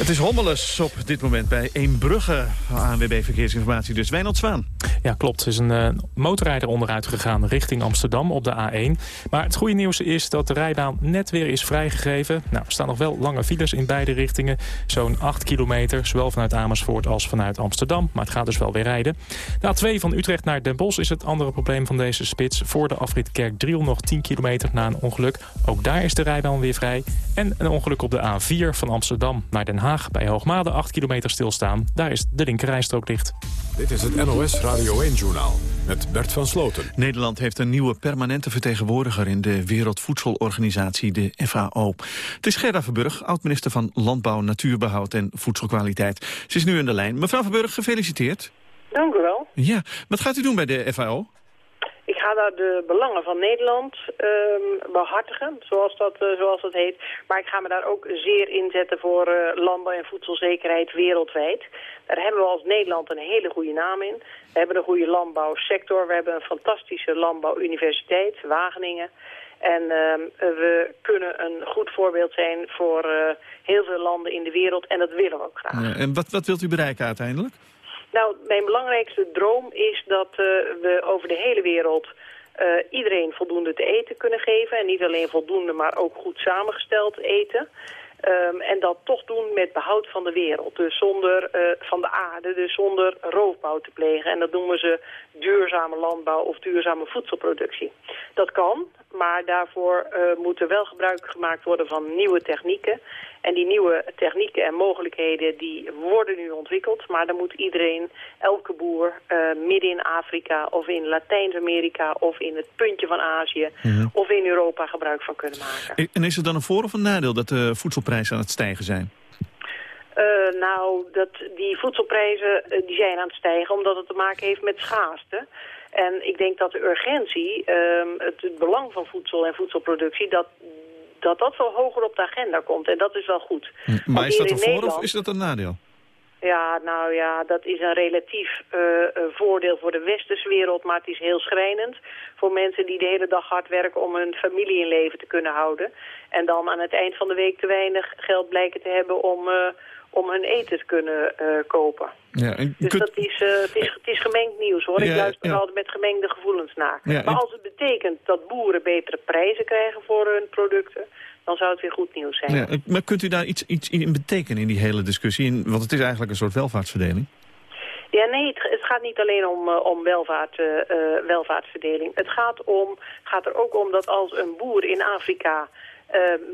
Het is hommeles op dit moment bij Eembrugge. ANWB Verkeersinformatie, dus Wijnald. Ja, klopt. Er is een uh, motorrijder onderuit gegaan richting Amsterdam op de A1. Maar het goede nieuws is dat de rijbaan net weer is vrijgegeven. Nou, er staan nog wel lange files in beide richtingen. Zo'n 8 kilometer, zowel vanuit Amersfoort als vanuit Amsterdam. Maar het gaat dus wel weer rijden. De A2 van Utrecht naar Den Bosch is het andere probleem van deze spits. Voor de afrit Kerkdriel nog 10 kilometer na een ongeluk. Ook daar is de rijbaan weer vrij. En een ongeluk op de A4 van Amsterdam naar Den Haag bij Hoogmade 8 kilometer stilstaan. Daar is de linkerrijstrook dicht. Dit is het NOS Radio 1-journaal met Bert van Sloten. Nederland heeft een nieuwe permanente vertegenwoordiger... in de Wereldvoedselorganisatie, de FAO. Het is Gerda Verburg, oud-minister van Landbouw, Natuurbehoud en Voedselkwaliteit. Ze is nu in de lijn. Mevrouw Verburg, gefeliciteerd. Dank u wel. Ja, wat gaat u doen bij de FAO? Ga daar de belangen van Nederland um, behartigen, zoals dat, uh, zoals dat heet. Maar ik ga me daar ook zeer inzetten voor uh, landbouw en voedselzekerheid wereldwijd. Daar hebben we als Nederland een hele goede naam in. We hebben een goede landbouwsector. We hebben een fantastische landbouwuniversiteit, Wageningen. En uh, we kunnen een goed voorbeeld zijn voor uh, heel veel landen in de wereld. En dat willen we ook graag. Ja, en wat, wat wilt u bereiken uiteindelijk? Nou, mijn belangrijkste droom is dat uh, we over de hele wereld uh, iedereen voldoende te eten kunnen geven. En niet alleen voldoende, maar ook goed samengesteld eten. Um, en dat toch doen met behoud van de wereld. Dus zonder uh, van de aarde, dus zonder roofbouw te plegen. En dat noemen ze duurzame landbouw of duurzame voedselproductie. Dat kan, maar daarvoor moet er wel gebruik gemaakt worden van nieuwe technieken. En die nieuwe technieken en mogelijkheden die worden nu ontwikkeld. Maar daar moet iedereen, elke boer, uh, midden in Afrika of in Latijns-Amerika of in het puntje van Azië -hmm. of in Europa gebruik van kunnen maken. En is er dan een voor- of een nadeel dat de voedselprijzen aan het stijgen zijn? Uh, nou, dat, die voedselprijzen uh, die zijn aan het stijgen omdat het te maken heeft met schaarste. En ik denk dat de urgentie, uh, het, het belang van voedsel en voedselproductie, dat dat dat wel hoger op de agenda komt. En dat is wel goed. Maar is dat een voor of is dat een nadeel? Ja, nou ja, dat is een relatief uh, voordeel voor de westerse wereld, maar het is heel schrijnend voor mensen die de hele dag hard werken om hun familie in leven te kunnen houden. En dan aan het eind van de week te weinig geld blijken te hebben om, uh, om hun eten te kunnen uh, kopen. Ja, en dus kunt... dat is, het, is, het is gemengd nieuws hoor. Ja, Ik luister ja. altijd met gemengde gevoelens naar. Ja, maar als het betekent dat boeren betere prijzen krijgen voor hun producten, dan zou het weer goed nieuws zijn. Ja, maar kunt u daar iets, iets in betekenen in die hele discussie? In- Want het is eigenlijk een soort welvaartsverdeling. Ja, nee, het, het gaat niet alleen om, uh, om welvaart, uh, welvaartsverdeling. Het gaat, om, gaat er ook om dat als een boer in Afrika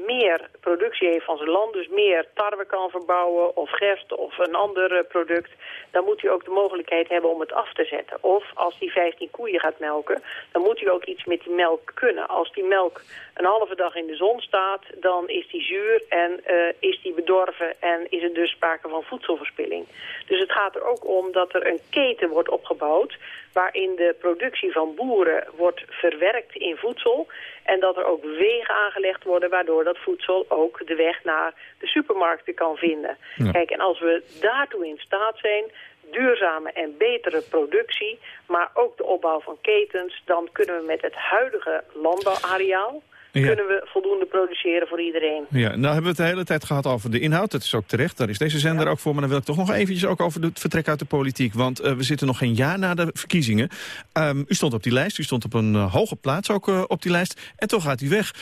meer productie heeft van zijn land, dus meer tarwe kan verbouwen of gerst of een ander product, dan moet hij ook de mogelijkheid hebben om het af te zetten. Of als hij 15 koeien gaat melken, dan moet hij ook iets met die melk kunnen. Als die melk een halve dag in de zon staat, dan is die zuur en uh, is die bedorven en is er dus sprake van voedselverspilling. Dus het gaat er ook om dat er een keten wordt opgebouwd waarin de productie van boeren wordt verwerkt in voedsel en dat er ook wegen aangelegd worden waardoor dat voedsel ook de weg naar de supermarkten kan vinden. Ja. Kijk, en als we daartoe in staat zijn, duurzame en betere productie, maar ook de opbouw van ketens, dan kunnen we met het huidige landbouwareaal ja. kunnen we voldoende produceren voor iedereen. Ja, nou hebben we het de hele tijd gehad over de inhoud. Dat is ook terecht, daar is deze zender ja. ook voor. Maar dan wil ik toch nog eventjes ook over het vertrek uit de politiek. Want uh, we zitten nog geen jaar na de verkiezingen. Um, u stond op die lijst, u stond op een uh, hoge plaats ook uh, op die lijst. En toch gaat u weg.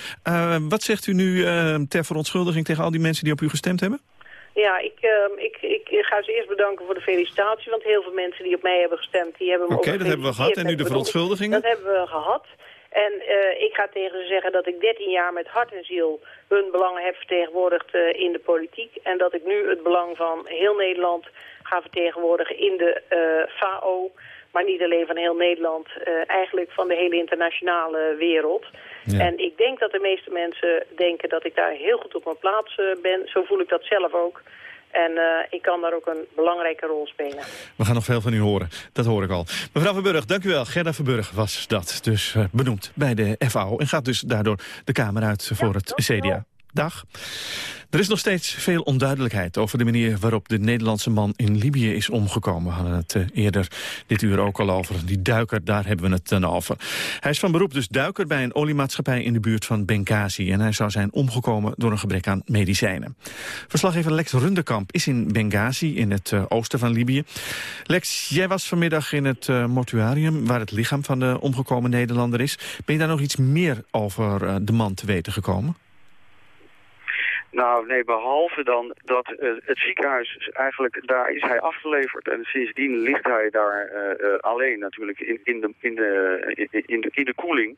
wat zegt u nu ter verontschuldiging tegen al die mensen die op u gestemd hebben? Ja, ik, uh, ik, ik ga ze eerst bedanken voor de felicitatie. Want heel veel mensen die op mij hebben gestemd, die hebben me Oké, okay, dat hebben we gehad. En nu de verontschuldigingen? Dat hebben we gehad. En uh, ik ga tegen ze zeggen dat ik 13 jaar met hart en ziel hun belangen heb vertegenwoordigd uh, in de politiek. En dat ik nu het belang van heel Nederland ga vertegenwoordigen in de uh, FAO. maar niet alleen van heel Nederland, eigenlijk van de hele internationale wereld. En ik denk dat de meeste mensen denken dat ik daar heel goed op mijn plaats ben. Zo voel ik dat zelf ook. En ik kan daar ook een belangrijke rol spelen. We gaan nog veel van u horen, dat hoor ik al. Mevrouw Verburg, dank u wel. Gerda Verburg was dat, dus benoemd bij de FAO... en gaat dus daardoor de Kamer uit voor het CDA. Dag. Er is nog steeds veel onduidelijkheid over de manier waarop de Nederlandse man in Libië is omgekomen. We hadden het eh, eerder dit uur ook al over. Die duiker, daar hebben we het dan over. Hij is van beroep dus duiker bij een oliemaatschappij in de buurt van Benghazi. En hij zou zijn omgekomen door een gebrek aan medicijnen. Verslaggever Lex Rundekamp is in Benghazi in het uh, oosten van Libië. Lex, jij was vanmiddag in het uh, mortuarium waar het lichaam van de omgekomen Nederlander is. Ben je daar nog iets meer over de man te weten gekomen? Nou, nee, behalve dan dat uh, het ziekenhuis, eigenlijk, daar is hij afgeleverd. En sindsdien ligt hij daar uh, uh, alleen natuurlijk in, de, in, de, in, de, in de koeling.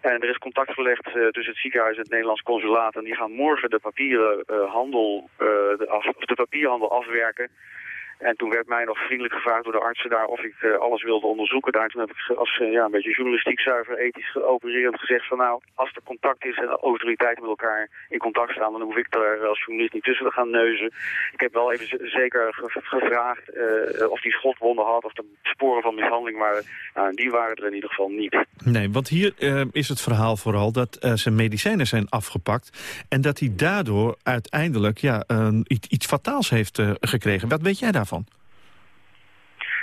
En er is contact gelegd tussen het ziekenhuis en het Nederlands consulaat. En die gaan morgen de papieren handel, de, de papierhandel afwerken. En toen werd mij nog vriendelijk gevraagd door de artsen daar of ik uh, alles wilde onderzoeken. Daar toen heb ik als uh, ja, een beetje journalistiek zuiver, ethisch geopereerd gezegd van nou, als er contact is en de autoriteiten met elkaar in contact staan, dan hoef ik daar als journalist niet tussen te gaan neuzen. Ik heb wel even zeker gevraagd uh, of die schotwonden had of de sporen van mishandeling waren. Nou, die waren er in ieder geval niet. Nee, want hier is het verhaal vooral dat zijn medicijnen zijn afgepakt en dat hij daardoor uiteindelijk ja, iets, iets fataals heeft gekregen. Wat weet jij daarvan?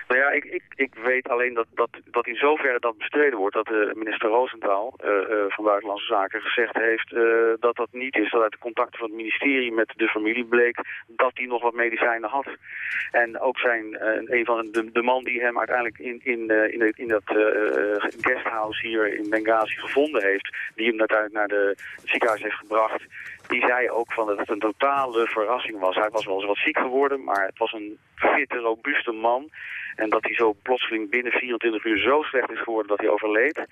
Nou ja, ik, ik, ik weet alleen dat, dat, dat in zoverre dat bestreden wordt... dat de minister Roosentaal uh, uh, van Buitenlandse Zaken gezegd heeft dat dat niet is. Dat uit de contacten van het ministerie met de familie bleek dat hij nog wat medicijnen had. En ook zijn, een van de, de man die hem uiteindelijk in, in, in, in dat guesthouse hier in Benghazi gevonden heeft... die hem uiteindelijk naar de, ziekenhuis heeft gebracht die zei ook van dat het een totale verrassing was. Hij was wel eens wat ziek geworden, maar het was een fitte, robuuste man. En dat hij zo plotseling binnen 24 uur zo slecht is geworden dat hij overleed.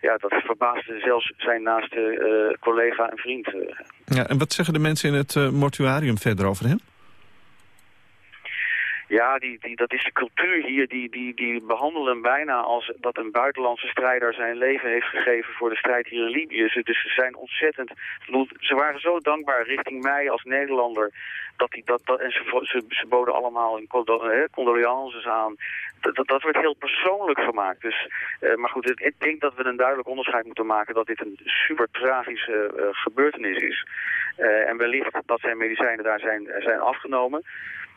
Ja, dat verbaasde zelfs zijn naaste uh, collega en vriend. Ja, en wat zeggen de mensen in het uh, mortuarium verder over hem? Ja, die, die, dat is de cultuur hier. Die, die, die behandelen bijna als dat een buitenlandse strijder zijn leven heeft gegeven voor de strijd hier in Libië. Dus ze zijn ontzettend... Ze waren zo dankbaar richting mij als Nederlander. Dat die, dat, dat, en ze, ze, ze boden allemaal een condolences aan. Dat, dat, dat, wordt heel persoonlijk gemaakt. Dus, uh, maar goed, ik denk dat we een duidelijk onderscheid moeten maken dat dit een super tragische uh, gebeurtenis is. En wellicht dat zijn medicijnen daar zijn, zijn afgenomen.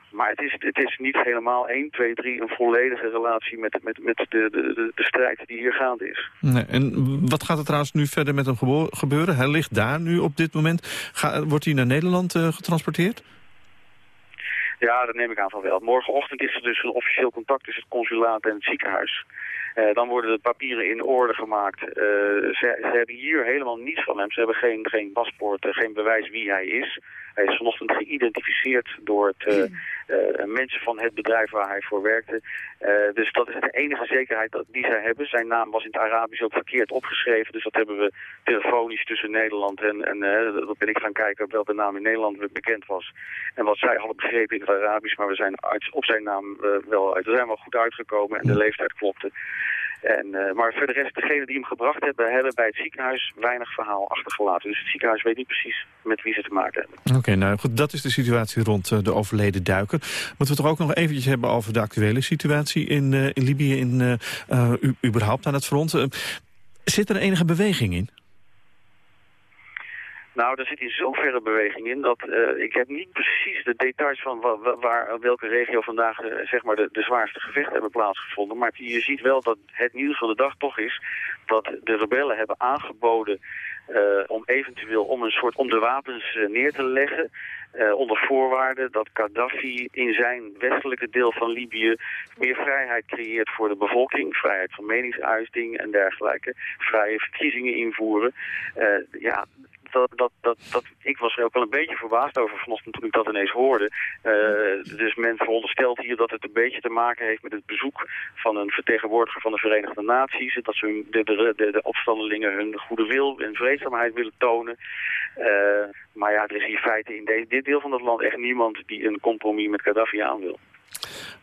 Maar het is, het is niet helemaal 1, 2, 3 een volledige relatie met, met, met de, de, de, de strijd die hier gaande is. Nee, en wat gaat er trouwens nu verder met hem gebeuren? Hij ligt daar nu op dit moment. Ga, wordt hij naar Nederland uh, getransporteerd? Ja, dat neem ik aan van wel. Morgenochtend is er dus een officieel contact tussen het consulaat en het ziekenhuis. Uh, dan worden de papieren in orde gemaakt. Uh, ze, ze, hebben hier helemaal niets van hem. Ze hebben geen, geen paspoort, geen bewijs wie hij is. Hij is vanochtend geïdentificeerd door het, mensen van het bedrijf waar hij voor werkte. Uh, dus dat is de enige zekerheid dat, die zij hebben. Zijn naam was in het Arabisch ook verkeerd opgeschreven. Dus dat hebben we telefonisch tussen Nederland en, en dat ben ik gaan kijken welke naam in Nederland bekend was. En wat zij hadden begrepen in het Arabisch. Maar we zijn uit, op zijn naam wel uit. We zijn wel goed uitgekomen en de leeftijd klopte. En, uh, maar voor de rest, degenen die hem gebracht hebben, hebben bij het ziekenhuis weinig verhaal achtergelaten. Dus het ziekenhuis weet niet precies met wie ze te maken hebben. Oké, nou goed, dat is de situatie rond uh, de overleden duiker. Moeten we toch ook nog eventjes hebben over de actuele situatie in, uh, in Libië, in, überhaupt aan het front. zit er enige beweging in? Nou, er zit in zoverre beweging in dat uh, ik heb niet precies de details van waar, waar welke regio vandaag uh, zeg maar de, de zwaarste gevechten hebben plaatsgevonden. Maar je ziet wel dat het nieuws van de dag toch is dat de rebellen hebben aangeboden uh, om eventueel om een soort om de wapens neer te leggen. Onder voorwaarde dat Gaddafi in zijn westelijke deel van Libië meer vrijheid creëert voor de bevolking. Vrijheid van meningsuiting en dergelijke. Vrije verkiezingen invoeren. Ja, dat, dat, dat, dat, ik was er ook wel een beetje verbaasd over vanochtend toen ik dat ineens hoorde. Uh, dus men veronderstelt hier dat het een beetje te maken heeft met het bezoek van een vertegenwoordiger van de Verenigde Naties. Dat ze de, de, de, de opstandelingen hun goede wil en vreedzaamheid willen tonen. Uh, maar ja, er is in feite in dit deel van het land echt niemand die een compromis met Gaddafi aan wil.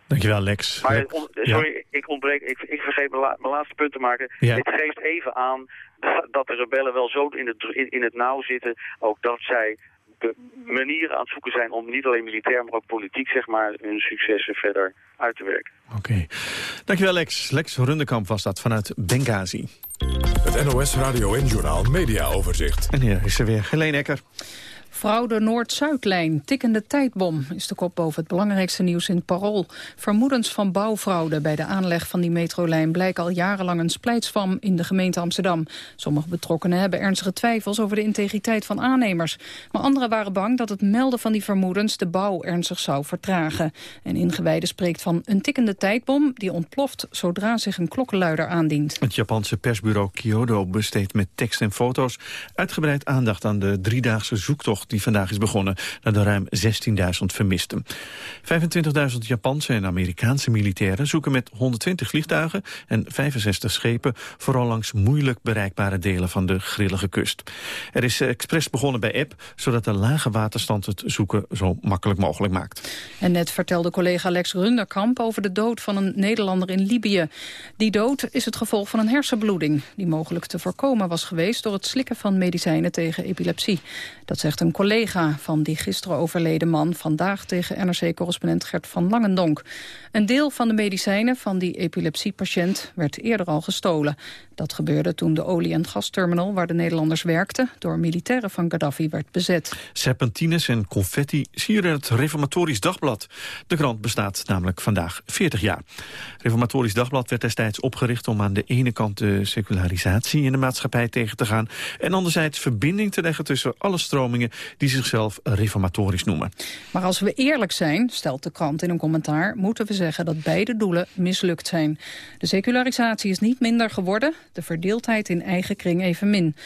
Dankjewel, Lex. Maar Lex, on- ja. sorry, ik ontbreek, ik, ik vergeet mijn, la- mijn laatste punt te maken. Ja. Dit geeft even aan dat de rebellen wel zo in het, in, in het nauw zitten. Ook dat zij de manieren aan het zoeken zijn om niet alleen militair, maar ook politiek zeg maar, hun successen verder uit te werken. Oké. Dankjewel, Lex. Lex Rundekamp was dat vanuit Benghazi. Het NOS Radio en Journaal Media Overzicht. En hier is er weer Helene Ecker. Fraude Noord-Zuidlijn, tikkende tijdbom, is de kop boven het belangrijkste nieuws in het Parool. Vermoedens van bouwfraude bij de aanleg van die metrolijn blijken al jarenlang een splijtswam in de gemeente Amsterdam. Sommige betrokkenen hebben ernstige twijfels over de integriteit van aannemers. Maar anderen waren bang dat het melden van die vermoedens de bouw ernstig zou vertragen. En ingewijde spreekt van een tikkende tijdbom die ontploft zodra zich een klokkenluider aandient. Het Japanse persbureau Kyodo besteedt met tekst en foto's uitgebreid aandacht aan de driedaagse zoektocht die vandaag is begonnen naar de ruim 16.000 vermisten. 25.000 Japanse en Amerikaanse militairen zoeken met 120 vliegtuigen en 65 schepen vooral langs moeilijk bereikbare delen van de grillige kust. Er is expres begonnen bij Eb, zodat de lage waterstand het zoeken zo makkelijk mogelijk maakt. En net vertelde collega Lex Runderkamp over de dood van een Nederlander in Libië. Die dood is het gevolg van een hersenbloeding... die mogelijk te voorkomen was geweest door het slikken van medicijnen tegen epilepsie. Dat zegt een collega van die gisteren overleden man... vandaag tegen NRC-correspondent Gert van Langendonk. Een deel van de medicijnen van die epilepsiepatiënt werd eerder al gestolen. Dat gebeurde toen de olie- en gasterminal waar de Nederlanders werkten... door militairen van Gaddafi werd bezet. Serpentines en confetti sieren het Reformatorisch Dagblad. De krant bestaat namelijk vandaag 40 jaar. Reformatorisch Dagblad werd destijds opgericht om aan de ene kant de secularisatie in de maatschappij tegen te gaan en anderzijds verbinding te leggen tussen alle stromingen die zichzelf reformatorisch noemen. Maar als we eerlijk zijn, stelt de krant in een commentaar... moeten we zeggen dat beide doelen mislukt zijn. De secularisatie is niet minder geworden, de verdeeldheid in eigen kring evenmin.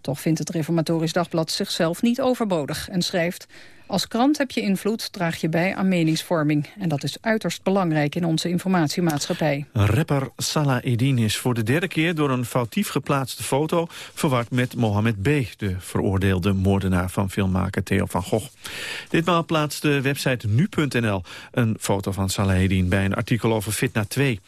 Toch vindt het Reformatorisch Dagblad zichzelf niet overbodig en schrijft... Als krant heb je invloed, draag je bij aan meningsvorming. En dat is uiterst belangrijk in onze informatiemaatschappij. Rapper Salah Eddin is voor de derde keer door een foutief geplaatste foto verward met Mohammed B., de veroordeelde moordenaar van filmmaker Theo van Gogh. Ditmaal plaatste website nu.nl een foto van Salah Eddin bij een artikel over Fitna 2.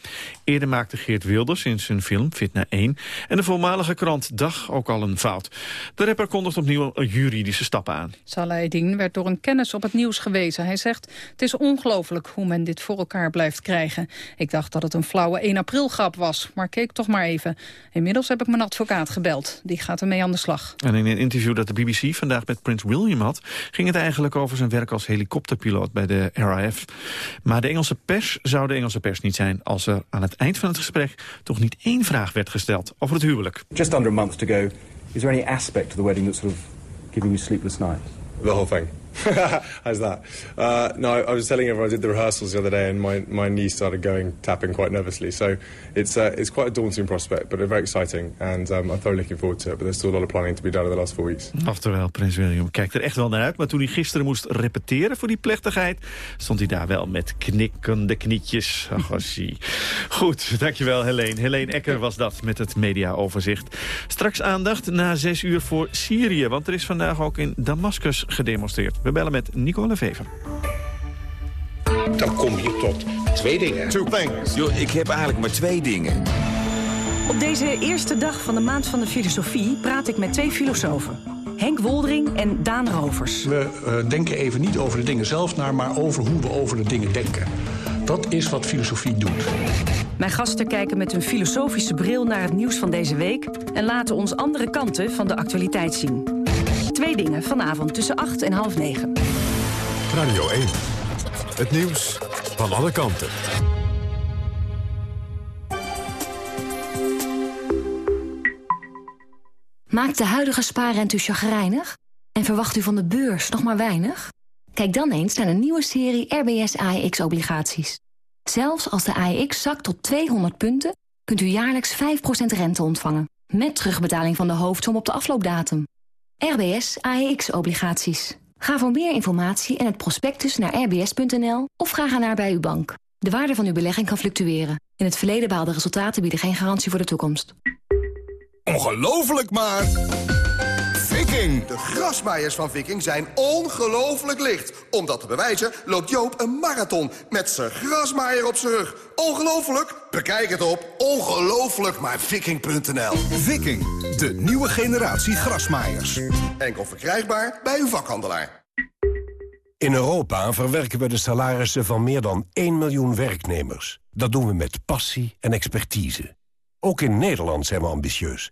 Eerder maakte Geert Wilders in zijn film Fitna 1 en de voormalige krant Dag ook al een fout. De rapper kondigt opnieuw juridische stappen aan. Salah Eddin werd door een kennis op het nieuws gewezen. Hij zegt, het is ongelooflijk hoe men dit voor elkaar blijft krijgen. Ik dacht dat het een flauwe 1 april grap was, maar keek toch maar even. Inmiddels heb ik mijn advocaat gebeld. Die gaat ermee aan de slag. En in een interview dat de BBC vandaag met Prins William had... ging het eigenlijk over zijn werk als helikopterpiloot bij de RAF. Maar de Engelse pers zou de Engelse pers niet zijn... als er aan het eind van het gesprek toch niet één vraag werd gesteld over het huwelijk. Just under a month to go. Is there any aspect of the wedding that's sort of giving you sleepless nights? The whole thing. How's that? Uh, no, I was telling everyone I did the rehearsals the other day, and my, my knee started going tapping quite nervously. So it's uh, it's quite a daunting prospect, but very exciting, and um, I'm thoroughly looking forward to it. But there's still a lot of planning to be done in the last four weeks. Oftewel, prins William kijkt er echt wel naar uit. Maar toen hij gisteren moest repeteren voor die plechtigheid... stond hij daar wel met knikkende knietjes. Ach. Goed, dankjewel Helene. Helene Ecker was dat met het mediaoverzicht. Straks aandacht na zes uur voor Syrië. Want er is vandaag ook in Damascus gedemonstreerd. We bellen met Nicole Vever. Dan kom je tot twee dingen. Two things. Yo, ik heb eigenlijk maar twee dingen. Op deze eerste dag van de Maand van de Filosofie praat ik met twee filosofen. Henk Woldering en Daan Rovers. We uh, denken even niet over de dingen zelf naar, maar over hoe we over de dingen denken. Dat is wat filosofie doet. Mijn gasten kijken met een filosofische bril naar het nieuws van deze week... en laten ons andere kanten van de actualiteit zien. Twee dingen vanavond tussen 8 en half 9. Radio 1. Het nieuws van alle kanten. Maakt de huidige spaarrente u chagrijnig? En verwacht u van de beurs nog maar weinig? Kijk dan eens naar een nieuwe serie RBS AEX-obligaties. Zelfs als de AEX zakt tot 200 punten... kunt u jaarlijks 5% rente ontvangen... met terugbetaling van de hoofdsom op de afloopdatum. RBS AEX-obligaties. Ga voor meer informatie en het prospectus naar rbs.nl... of ga naar bij uw bank. De waarde van uw belegging kan fluctueren. In het verleden behaalde resultaten bieden geen garantie voor de toekomst. Ongelooflijk maar... Viking. De grasmaaiers van Viking zijn ongelooflijk licht. Om dat te bewijzen loopt Joop een marathon met zijn grasmaaier op zijn rug. Ongelooflijk? Bekijk het op ongelooflijkmaarviking.nl. Viking, de nieuwe generatie grasmaaiers. Enkel verkrijgbaar bij uw vakhandelaar. In Europa verwerken we de salarissen van meer dan 1 miljoen werknemers. Dat doen we met passie en expertise. Ook in Nederland zijn we ambitieus.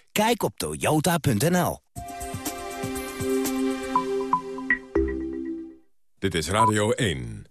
Kijk op toyota.nl. Dit is Radio 1.